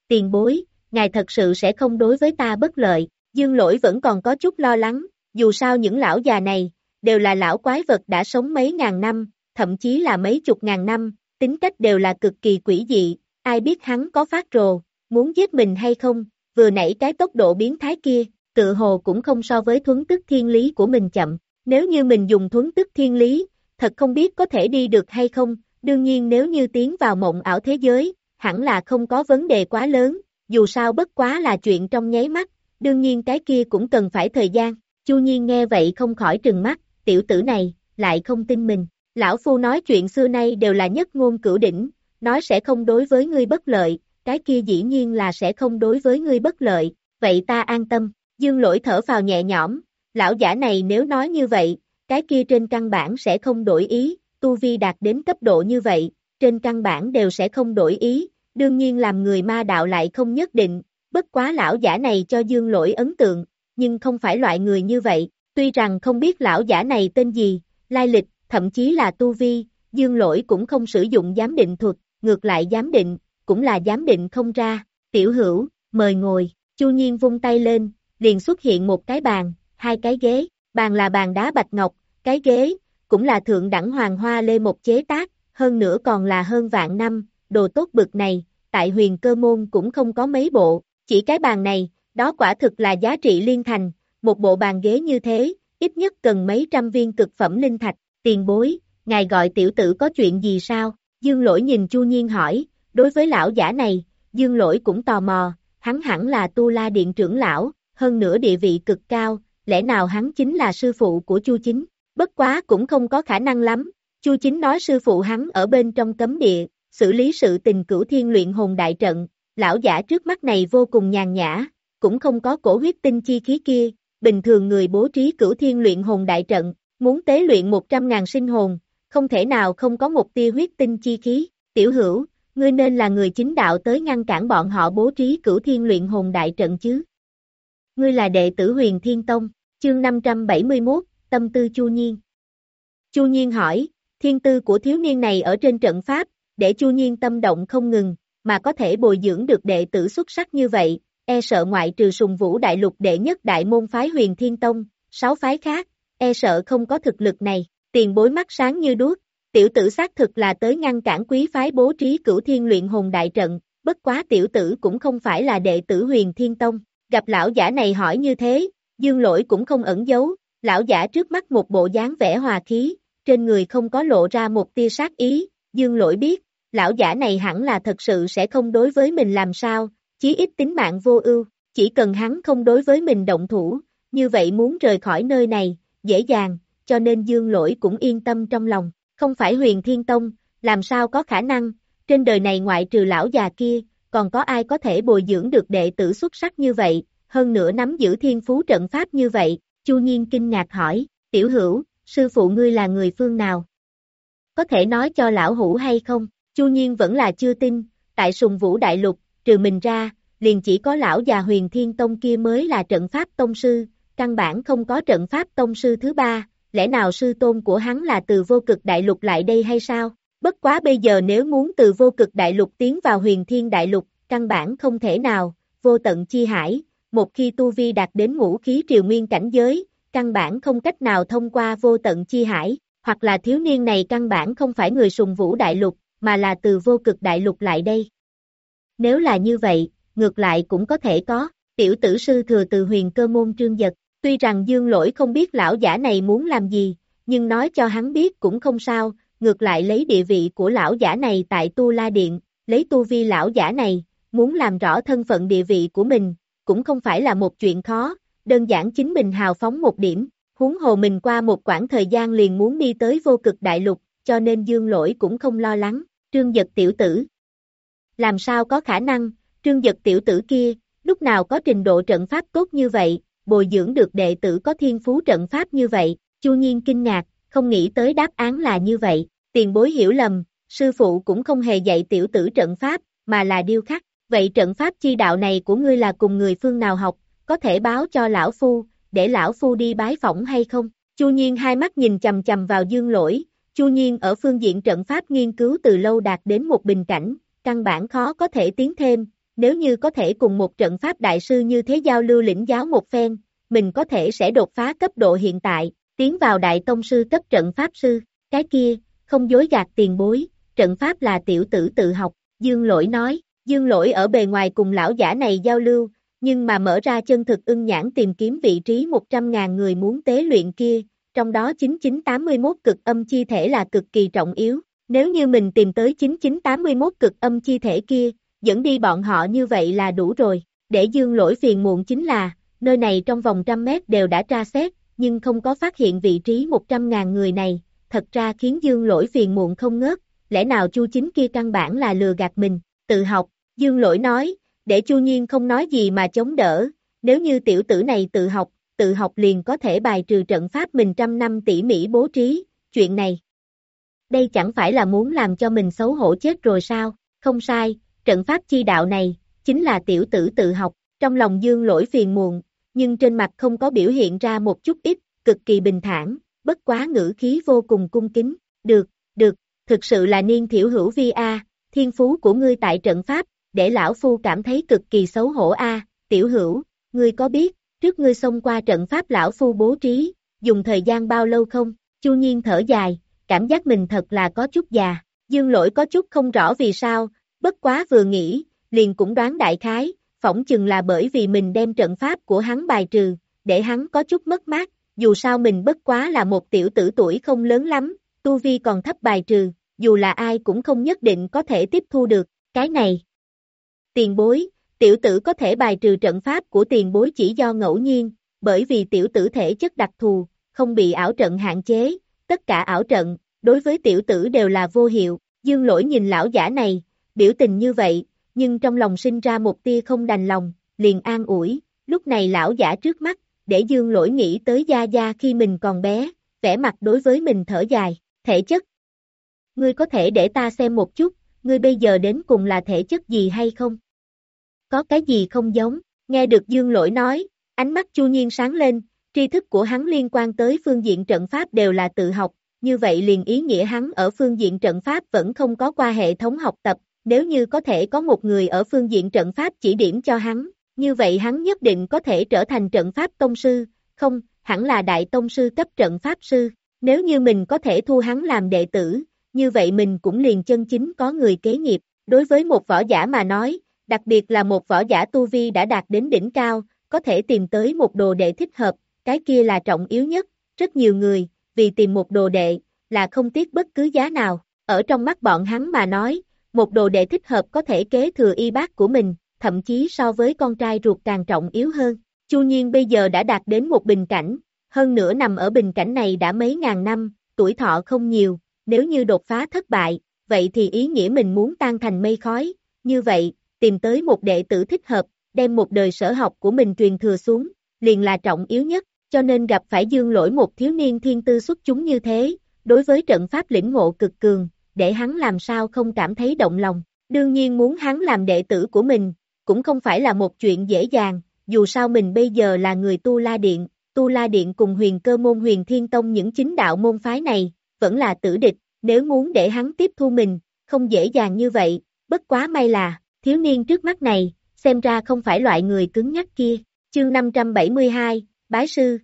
Tiền bối, ngài thật sự sẽ không đối với ta bất lợi, dương lỗi vẫn còn có chút lo lắng, dù sao những lão già này, đều là lão quái vật đã sống mấy ngàn năm, thậm chí là mấy chục ngàn năm, tính cách đều là cực kỳ quỷ dị, ai biết hắn có phát rồ, muốn giết mình hay không, vừa nãy cái tốc độ biến thái kia, tự hồ cũng không so với thuấn tức thiên lý của mình chậm, nếu như mình dùng thuấn tức thiên lý, thật không biết có thể đi được hay không, đương nhiên nếu như tiến vào mộng ảo thế giới, hẳn là không có vấn đề quá lớn, dù sao bất quá là chuyện trong nháy mắt, đương nhiên cái kia cũng cần phải thời gian, Chu Nhiên nghe vậy không khỏi trừng mắt, tiểu tử này, lại không tin mình, lão phu nói chuyện xưa nay đều là nhất ngôn cửu đỉnh, nói sẽ không đối với ngươi bất lợi, cái kia dĩ nhiên là sẽ không đối với ngươi bất lợi, vậy ta an tâm, dương lỗi thở vào nhẹ nhõm, lão giả này nếu nói như vậy, cái kia trên căn bản sẽ không đổi ý, tu vi đạt đến cấp độ như vậy, trên căn bản đều sẽ không đổi ý, đương nhiên làm người ma đạo lại không nhất định, bất quá lão giả này cho dương lỗi ấn tượng, nhưng không phải loại người như vậy, tuy rằng không biết lão giả này tên gì, lai lịch, thậm chí là tu vi, dương lỗi cũng không sử dụng giám định thuật, ngược lại giám định, cũng là giám định không ra, tiểu hữu, mời ngồi, chu nhiên vung tay lên, liền xuất hiện một cái bàn, hai cái ghế, bàn là bàn đá bạch ngọc, cái ghế, cũng là thượng đẳng hoàng hoa lê một chế tác, hơn nữa còn là hơn vạn năm, đồ tốt bực này, tại huyền cơ môn cũng không có mấy bộ, chỉ cái bàn này, đó quả thực là giá trị liên thành, một bộ bàn ghế như thế, ít nhất cần mấy trăm viên cực phẩm linh thạch, tiền bối, ngài gọi tiểu tử có chuyện gì sao? Dương lỗi nhìn Chu Nhiên hỏi, đối với lão giả này, Dương lỗi cũng tò mò, hắn hẳn là tu la điện trưởng lão, hơn nữa địa vị cực cao, lẽ nào hắn chính là sư phụ của Chu Chính, bất quá cũng không có khả năng lắm, Chu Chính nói sư phụ hắn ở bên trong cấm địa, xử lý sự tình cửu thiên luyện hồn đại trận, lão giả trước mắt này vô cùng nhàn nhã, cũng không có cổ huyết tinh chi khí kia, bình thường người bố trí cửu thiên luyện hồn đại trận, muốn tế luyện 100.000 sinh hồn, không thể nào không có một tia huyết tinh chi khí, tiểu hữu, ngươi nên là người chính đạo tới ngăn cản bọn họ bố trí cửu thiên luyện hồn đại trận chứ. Ngươi là đệ tử huyền thiên tông, chương 571, tâm tư chu nhiên. Chu nhiên hỏi, thiên tư của thiếu niên này ở trên trận pháp, để chu nhiên tâm động không ngừng, mà có thể bồi dưỡng được đệ tử xuất sắc như vậy, e sợ ngoại trừ sùng vũ đại lục đệ nhất đại môn phái huyền thiên tông, sáu phái khác, e sợ không có thực lực này, tiền bối mắt sáng như đuốc, tiểu tử xác thực là tới ngăn cản quý phái bố trí cửu thiên luyện hồn đại trận, bất quá tiểu tử cũng không phải là đệ tử huyền thiên tông, gặp lão giả này hỏi như thế, dương lỗi cũng không ẩn giấu, lão giả trước mắt một bộ dáng vẻ hòa khí, trên người không có lộ ra một tia sát ý, dương lỗi biết, lão giả này hẳn là thật sự sẽ không đối với mình làm sao, chí ít tính mạng vô ưu, chỉ cần hắn không đối với mình động thủ, như vậy muốn rời khỏi nơi này, dễ dàng, cho nên dương lỗi cũng yên tâm trong lòng, không phải huyền thiên tông, làm sao có khả năng, trên đời này ngoại trừ lão già kia, còn có ai có thể bồi dưỡng được đệ tử xuất sắc như vậy, hơn nữa nắm giữ thiên phú trận pháp như vậy, Chu Nhiên kinh ngạc hỏi, tiểu hữu, sư phụ ngươi là người phương nào? Có thể nói cho lão hữu hay không? Chu Nhiên vẫn là chưa tin, tại sùng vũ đại lục, trừ mình ra, liền chỉ có lão già huyền thiên tông kia mới là trận pháp tông sư, căn bản không có trận pháp tông sư thứ ba, lẽ nào sư tôn của hắn là từ vô cực đại lục lại đây hay sao? Bất quá bây giờ nếu muốn từ vô cực đại lục tiến vào huyền thiên đại lục, căn bản không thể nào, vô tận chi hải, một khi tu vi đạt đến ngũ khí triều nguyên cảnh giới, căn bản không cách nào thông qua vô tận chi hải, hoặc là thiếu niên này căn bản không phải người sùng vũ đại lục, mà là từ vô cực đại lục lại đây. Nếu là như vậy, ngược lại cũng có thể có, tiểu tử sư thừa từ huyền cơ môn trương giật, tuy rằng dương lỗi không biết lão giả này muốn làm gì, nhưng nói cho hắn biết cũng không sao, ngược lại lấy địa vị của lão giả này tại Tu La Điện, lấy tu vi lão giả này, muốn làm rõ thân phận địa vị của mình, cũng không phải là một chuyện khó, đơn giản chính mình hào phóng một điểm, huống hồ mình qua một quãng thời gian liền muốn đi tới vô cực đại lục, cho nên dương lỗi cũng không lo lắng, trương giật tiểu tử. Làm sao có khả năng, trương giật tiểu tử kia, lúc nào có trình độ trận pháp tốt như vậy, bồi dưỡng được đệ tử có thiên phú trận pháp như vậy, chu nhiên kinh ngạc, không nghĩ tới đáp án là như vậy, tiền bối hiểu lầm, sư phụ cũng không hề dạy tiểu tử trận pháp, mà là điêu khắc, vậy trận pháp chi đạo này của ngươi là cùng người phương nào học, có thể báo cho lão phu, để lão phu đi bái phỏng hay không? Chu Nhiên hai mắt nhìn chầm chầm vào dương lỗi, Chu Nhiên ở phương diện trận pháp nghiên cứu từ lâu đạt đến một bình cảnh, căn bản khó có thể tiến thêm, nếu như có thể cùng một trận pháp đại sư như thế giao lưu lĩnh giáo một phen, mình có thể sẽ đột phá cấp độ hiện tại, tiến vào đại tông sư cấp trận pháp sư, cái kia, không dối gạt tiền bối, trận pháp là tiểu tử tự học, Dương Lỗi nói, Dương Lỗi ở bề ngoài cùng lão giả này giao lưu, nhưng mà mở ra chân thực ưng nhãn tìm kiếm vị trí 100.000 người muốn tế luyện kia, trong đó 9981 cực âm chi thể là cực kỳ trọng yếu, nếu như mình tìm tới 9981 cực âm chi thể kia, dẫn đi bọn họ như vậy là đủ rồi, để dương lỗi phiền muộn chính là, nơi này trong vòng trăm mét đều đã tra xét, nhưng không có phát hiện vị trí 100.000 người này, thật ra khiến dương lỗi phiền muộn không ngớt, lẽ nào chu chính kia căn bản là lừa gạt mình, tự học, dương lỗi nói, để chu nhiên không nói gì mà chống đỡ, nếu như tiểu tử này tự học, tự học liền có thể bài trừ trận pháp mình trăm năm tỉ mỉ bố trí, chuyện này. Đây chẳng phải là muốn làm cho mình xấu hổ chết rồi sao, không sai, trận pháp chi đạo này, chính là tiểu tử tự học, trong lòng dương lỗi phiền muộn, nhưng trên mặt không có biểu hiện ra một chút ít, cực kỳ bình thản, bất quá ngữ khí vô cùng cung kính, được, được, thực sự là niên thiểu hữu vi a, thiên phú của ngươi tại trận pháp, để lão phu cảm thấy cực kỳ xấu hổ a, tiểu hữu, ngươi có biết, trước ngươi xông qua trận pháp lão phu bố trí, dùng thời gian bao lâu không? Chu Nhiên thở dài, cảm giác mình thật là có chút già, dương lỗi có chút không rõ vì sao, bất quá vừa nghĩ, liền cũng đoán đại khái, phỏng chừng là bởi vì mình đem trận pháp của hắn bài trừ, để hắn có chút mất mát, dù sao mình bất quá là một tiểu tử tuổi không lớn lắm, tu vi còn thấp bài trừ, dù là ai cũng không nhất định có thể tiếp thu được, cái này. Tiền bối, tiểu tử có thể bài trừ trận pháp của tiền bối chỉ do ngẫu nhiên, bởi vì tiểu tử thể chất đặc thù, không bị ảo trận hạn chế, tất cả ảo trận, đối với tiểu tử đều là vô hiệu, dương lỗi nhìn lão giả này, biểu tình như vậy, nhưng trong lòng sinh ra một tia không đành lòng, liền an ủi, lúc này lão giả trước mắt, để dương lỗi nghĩ tới Gia Gia khi mình còn bé, vẻ mặt đối với mình thở dài, thể chất. Ngươi có thể để ta xem một chút, ngươi bây giờ đến cùng là thể chất gì hay không? Có cái gì không giống, nghe được dương lỗi nói, ánh mắt chu nhiên sáng lên, tri thức của hắn liên quan tới phương diện trận pháp đều là tự học, như vậy liền ý nghĩa hắn ở phương diện trận pháp vẫn không có qua hệ thống học tập, nếu như có thể có một người ở phương diện trận pháp chỉ điểm cho hắn, như vậy hắn nhất định có thể trở thành trận pháp tông sư, không, hẳn là đại tông sư cấp trận pháp sư, nếu như mình có thể thu hắn làm đệ tử, như vậy mình cũng liền chân chính có người kế nghiệp, đối với một võ giả mà nói, đặc biệt là một võ giả tu vi đã đạt đến đỉnh cao, có thể tìm tới một đồ đệ thích hợp, cái kia là trọng yếu nhất, rất nhiều người, vì tìm một đồ đệ, là không tiếc bất cứ giá nào, ở trong mắt bọn hắn mà nói, một đồ đệ thích hợp có thể kế thừa y bác của mình, thậm chí so với con trai ruột càng trọng yếu hơn. Chu Nhiên bây giờ đã đạt đến một bình cảnh, hơn nữa nằm ở bình cảnh này đã mấy ngàn năm, tuổi thọ không nhiều, nếu như đột phá thất bại, vậy thì ý nghĩa mình muốn tan thành mây khói, như vậy, tìm tới một đệ tử thích hợp, đem một đời sở học của mình truyền thừa xuống, liền là trọng yếu nhất, cho nên gặp phải dương lỗi một thiếu niên thiên tư xuất chúng như thế, đối với trận pháp lĩnh ngộ cực cường, để hắn làm sao không cảm thấy động lòng. Đương nhiên muốn hắn làm đệ tử của mình, cũng không phải là một chuyện dễ dàng, dù sao mình bây giờ là người Tu La Điện, Tu La Điện cùng huyền cơ môn huyền thiên tông những chính đạo môn phái này, vẫn là tử địch, nếu muốn để hắn tiếp thu mình, không dễ dàng như vậy, bất quá may là, thiếu niên trước mắt này, xem ra không phải loại người cứng nhắc kia. Chương 572, Bái Sư.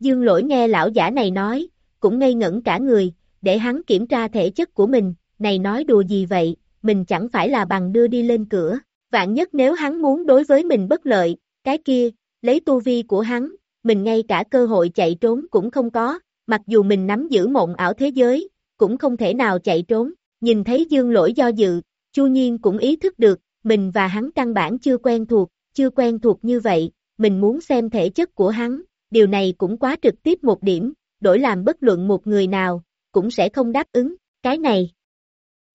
Dương lỗi nghe lão giả này nói, cũng ngây ngẩn cả người, để hắn kiểm tra thể chất của mình, này nói đùa gì vậy, mình chẳng phải là bằng đưa đi lên cửa, vạn nhất nếu hắn muốn đối với mình bất lợi, cái kia, lấy tu vi của hắn, mình ngay cả cơ hội chạy trốn cũng không có, mặc dù mình nắm giữ mộng ảo thế giới, cũng không thể nào chạy trốn, nhìn thấy dương lỗi do dự, Chu Nhiên cũng ý thức được, mình và hắn căn bản chưa quen thuộc, chưa quen thuộc như vậy, mình muốn xem thể chất của hắn, điều này cũng quá trực tiếp một điểm, đổi làm bất luận một người nào, cũng sẽ không đáp ứng, cái này.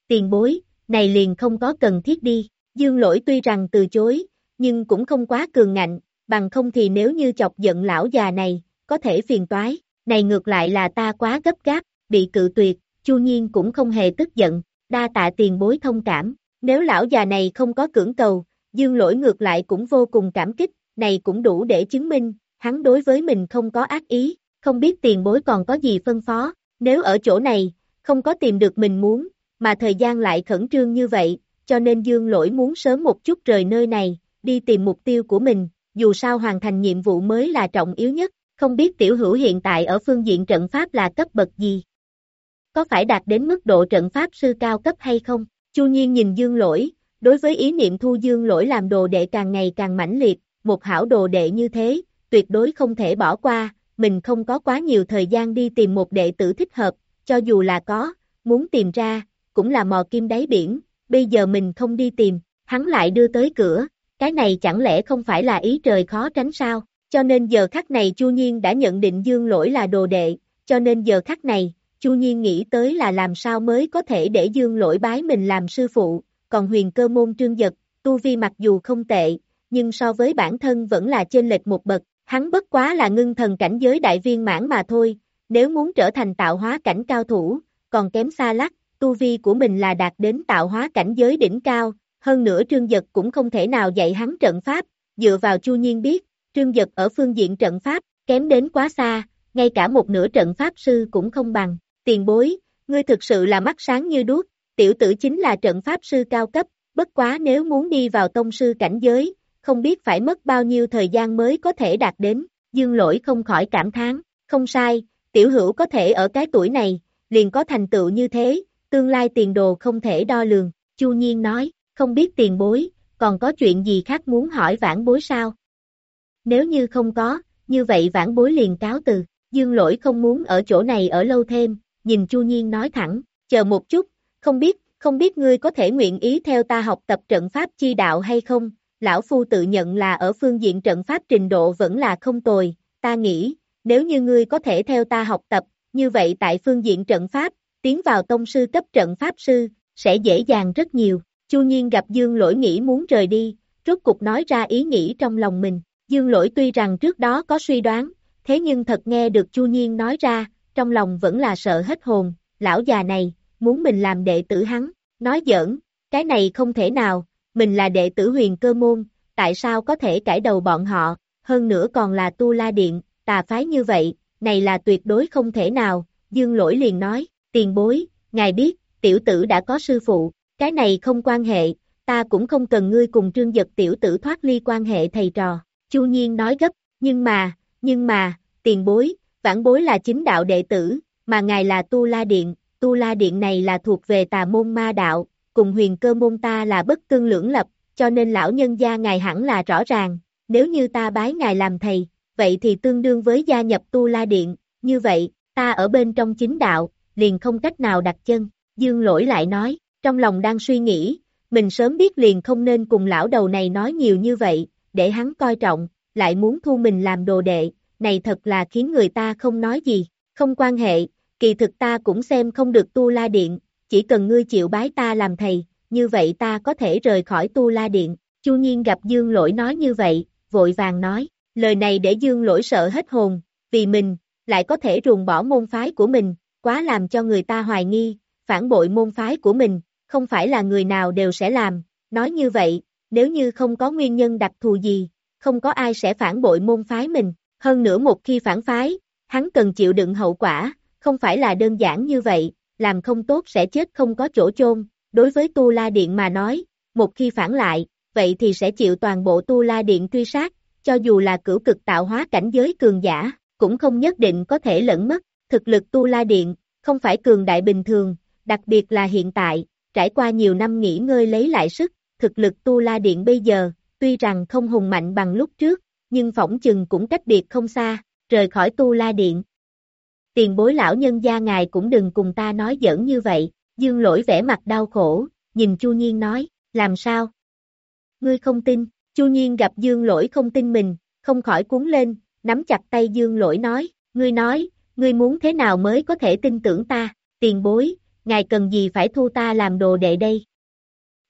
Tiền bối, này liền không có cần thiết đi, dương lỗi tuy rằng từ chối, nhưng cũng không quá cường ngạnh, bằng không thì nếu như chọc giận lão già này, có thể phiền toái, này ngược lại là ta quá gấp gáp, bị cự tuyệt, chu nhiên cũng không hề tức giận, đa tạ tiền bối thông cảm, nếu lão già này không có cưỡng cầu, dương lỗi ngược lại cũng vô cùng cảm kích, này cũng đủ để chứng minh, hắn đối với mình không có ác ý, không biết tiền bối còn có gì phân phó, nếu ở chỗ này, không có tìm được mình muốn, mà thời gian lại khẩn trương như vậy, cho nên dương lỗi muốn sớm một chút rời nơi này, đi tìm mục tiêu của mình, dù sao hoàn thành nhiệm vụ mới là trọng yếu nhất, không biết tiểu hữu hiện tại ở phương diện trận pháp là cấp bậc gì. Có phải đạt đến mức độ trận pháp sư cao cấp hay không? Chu Nhiên nhìn dương lỗi, đối với ý niệm thu dương lỗi làm đồ đệ càng ngày càng mãnh liệt, một hảo đồ đệ như thế, tuyệt đối không thể bỏ qua, mình không có quá nhiều thời gian đi tìm một đệ tử thích hợp, cho dù là có, muốn tìm ra, cũng là mò kim đáy biển, bây giờ mình không đi tìm, hắn lại đưa tới cửa, cái này chẳng lẽ không phải là ý trời khó tránh sao, cho nên giờ khắc này Chu Nhiên đã nhận định dương lỗi là đồ đệ, cho nên giờ khắc này, Chu Nhiên nghĩ tới là làm sao mới có thể để dương lỗi bái mình làm sư phụ, còn huyền cơ môn trương giật, tu vi mặc dù không tệ, nhưng so với bản thân vẫn là trên lệch một bậc, hắn bất quá là ngưng thần cảnh giới đại viên mãn mà thôi, nếu muốn trở thành tạo hóa cảnh cao thủ, còn kém xa lắc, tu vi của mình là đạt đến tạo hóa cảnh giới đỉnh cao, hơn nữa trương giật cũng không thể nào dạy hắn trận pháp, dựa vào chu nhiên biết, trương giật ở phương diện trận pháp, kém đến quá xa, ngay cả một nửa trận pháp sư cũng không bằng, tiền bối, ngươi thực sự là mắt sáng như đuốc, tiểu tử chính là trận pháp sư cao cấp, bất quá nếu muốn đi vào tông sư cảnh giới, không biết phải mất bao nhiêu thời gian mới có thể đạt đến, dương lỗi không khỏi cảm thán, không sai, tiểu hữu có thể ở cái tuổi này, liền có thành tựu như thế, tương lai tiền đồ không thể đo lường, Chu Nhiên nói, không biết tiền bối, còn có chuyện gì khác muốn hỏi vãn bối sao? Nếu như không có, như vậy vãn bối liền cáo từ, dương lỗi không muốn ở chỗ này ở lâu thêm, nhìn Chu Nhiên nói thẳng, chờ một chút, không biết, không biết ngươi có thể nguyện ý theo ta học tập trận pháp chi đạo hay không, lão phu tự nhận là ở phương diện trận pháp trình độ vẫn là không tồi, ta nghĩ, nếu như ngươi có thể theo ta học tập, như vậy tại phương diện trận pháp, tiến vào tông sư cấp trận pháp sư, sẽ dễ dàng rất nhiều. Chu Nhiên gặp Dương Lỗi nghĩ muốn rời đi, rốt cục nói ra ý nghĩ trong lòng mình. Dương Lỗi tuy rằng trước đó có suy đoán, thế nhưng thật nghe được Chu Nhiên nói ra, trong lòng vẫn là sợ hết hồn, lão già này, muốn mình làm đệ tử hắn, nói giỡn, cái này không thể nào, mình là đệ tử huyền cơ môn, tại sao có thể cải đầu bọn họ, hơn nữa còn là tu la điện, tà phái như vậy, này là tuyệt đối không thể nào, dương lỗi liền nói, tiền bối, ngài biết, tiểu tử đã có sư phụ, cái này không quan hệ, ta cũng không cần ngươi cùng trương giật tiểu tử thoát ly quan hệ thầy trò, chu nhiên nói gấp, nhưng mà, nhưng mà, tiền bối, vãn bối là chính đạo đệ tử, mà ngài là tu la điện, tu la điện này là thuộc về tà môn ma đạo, cùng huyền cơ môn ta là bất tương lưỡng lập, cho nên lão nhân gia ngài hẳn là rõ ràng, nếu như ta bái ngài làm thầy, vậy thì tương đương với gia nhập tu la điện, như vậy, ta ở bên trong chính đạo, liền không cách nào đặt chân, dương lỗi lại nói, trong lòng đang suy nghĩ, mình sớm biết liền không nên cùng lão đầu này nói nhiều như vậy, để hắn coi trọng, lại muốn thu mình làm đồ đệ, này thật là khiến người ta không nói gì, không quan hệ, kỳ thực ta cũng xem không được tu la điện, chỉ cần ngươi chịu bái ta làm thầy, như vậy ta có thể rời khỏi tu la điện. Chu Nhiên gặp Dương Lỗi nói như vậy, vội vàng nói, lời này để Dương Lỗi sợ hết hồn, vì mình, lại có thể ruồng bỏ môn phái của mình, quá làm cho người ta hoài nghi, phản bội môn phái của mình, không phải là người nào đều sẽ làm, nói như vậy, nếu như không có nguyên nhân đặc thù gì, không có ai sẽ phản bội môn phái mình, hơn nữa một khi phản phái, hắn cần chịu đựng hậu quả, không phải là đơn giản như vậy, làm không tốt sẽ chết không có chỗ chôn, đối với Tu La Điện mà nói, một khi phản lại, vậy thì sẽ chịu toàn bộ Tu La Điện truy sát, cho dù là cửu cực tạo hóa cảnh giới cường giả, cũng không nhất định có thể lẫn mất, thực lực Tu La Điện, không phải cường đại bình thường, đặc biệt là hiện tại, trải qua nhiều năm nghỉ ngơi lấy lại sức, thực lực Tu La Điện bây giờ, tuy rằng không hùng mạnh bằng lúc trước, nhưng phỏng chừng cũng cách biệt không xa, rời khỏi tu la điện. Tiền bối lão nhân gia ngài cũng đừng cùng ta nói giỡn như vậy, dương lỗi vẻ mặt đau khổ, nhìn Chu Nhiên nói, làm sao? Ngươi không tin, Chu Nhiên gặp dương lỗi không tin mình, không khỏi cuốn lên, nắm chặt tay dương lỗi nói, ngươi nói, ngươi muốn thế nào mới có thể tin tưởng ta, tiền bối, ngài cần gì phải thu ta làm đồ đệ đây?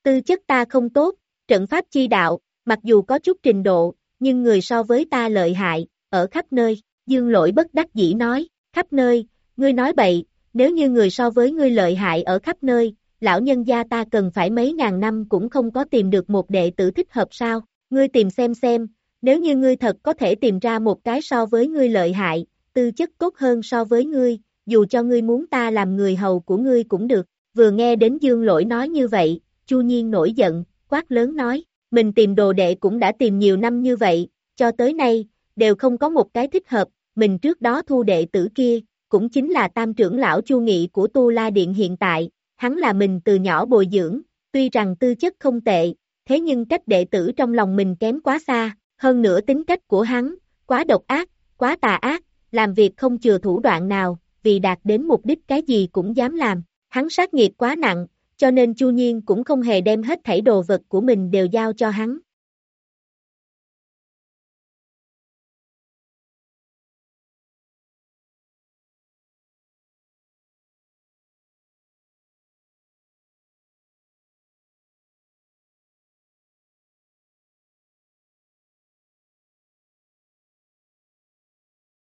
Tư chất ta không tốt, trận pháp chi đạo, mặc dù có chút trình độ, nhưng người so với ta lợi hại, ở khắp nơi, dương lỗi bất đắc dĩ nói, khắp nơi, ngươi nói bậy, nếu như người so với ngươi lợi hại ở khắp nơi, lão nhân gia ta cần phải mấy ngàn năm cũng không có tìm được một đệ tử thích hợp sao, ngươi tìm xem xem, nếu như ngươi thật có thể tìm ra một cái so với ngươi lợi hại, tư chất tốt hơn so với ngươi, dù cho ngươi muốn ta làm người hầu của ngươi cũng được, vừa nghe đến dương lỗi nói như vậy, chu nhiên nổi giận, quát lớn nói, mình tìm đồ đệ cũng đã tìm nhiều năm như vậy, cho tới nay, đều không có một cái thích hợp, mình trước đó thu đệ tử kia, cũng chính là tam trưởng lão chu nghị của Tu La Điện hiện tại, hắn là mình từ nhỏ bồi dưỡng, tuy rằng tư chất không tệ, thế nhưng cách đệ tử trong lòng mình kém quá xa, hơn nữa tính cách của hắn, quá độc ác, quá tà ác, làm việc không chừa thủ đoạn nào, vì đạt đến mục đích cái gì cũng dám làm, hắn sát nghiệp quá nặng, cho nên Chu Nhiên cũng không hề đem hết thảy đồ vật của mình đều giao cho hắn.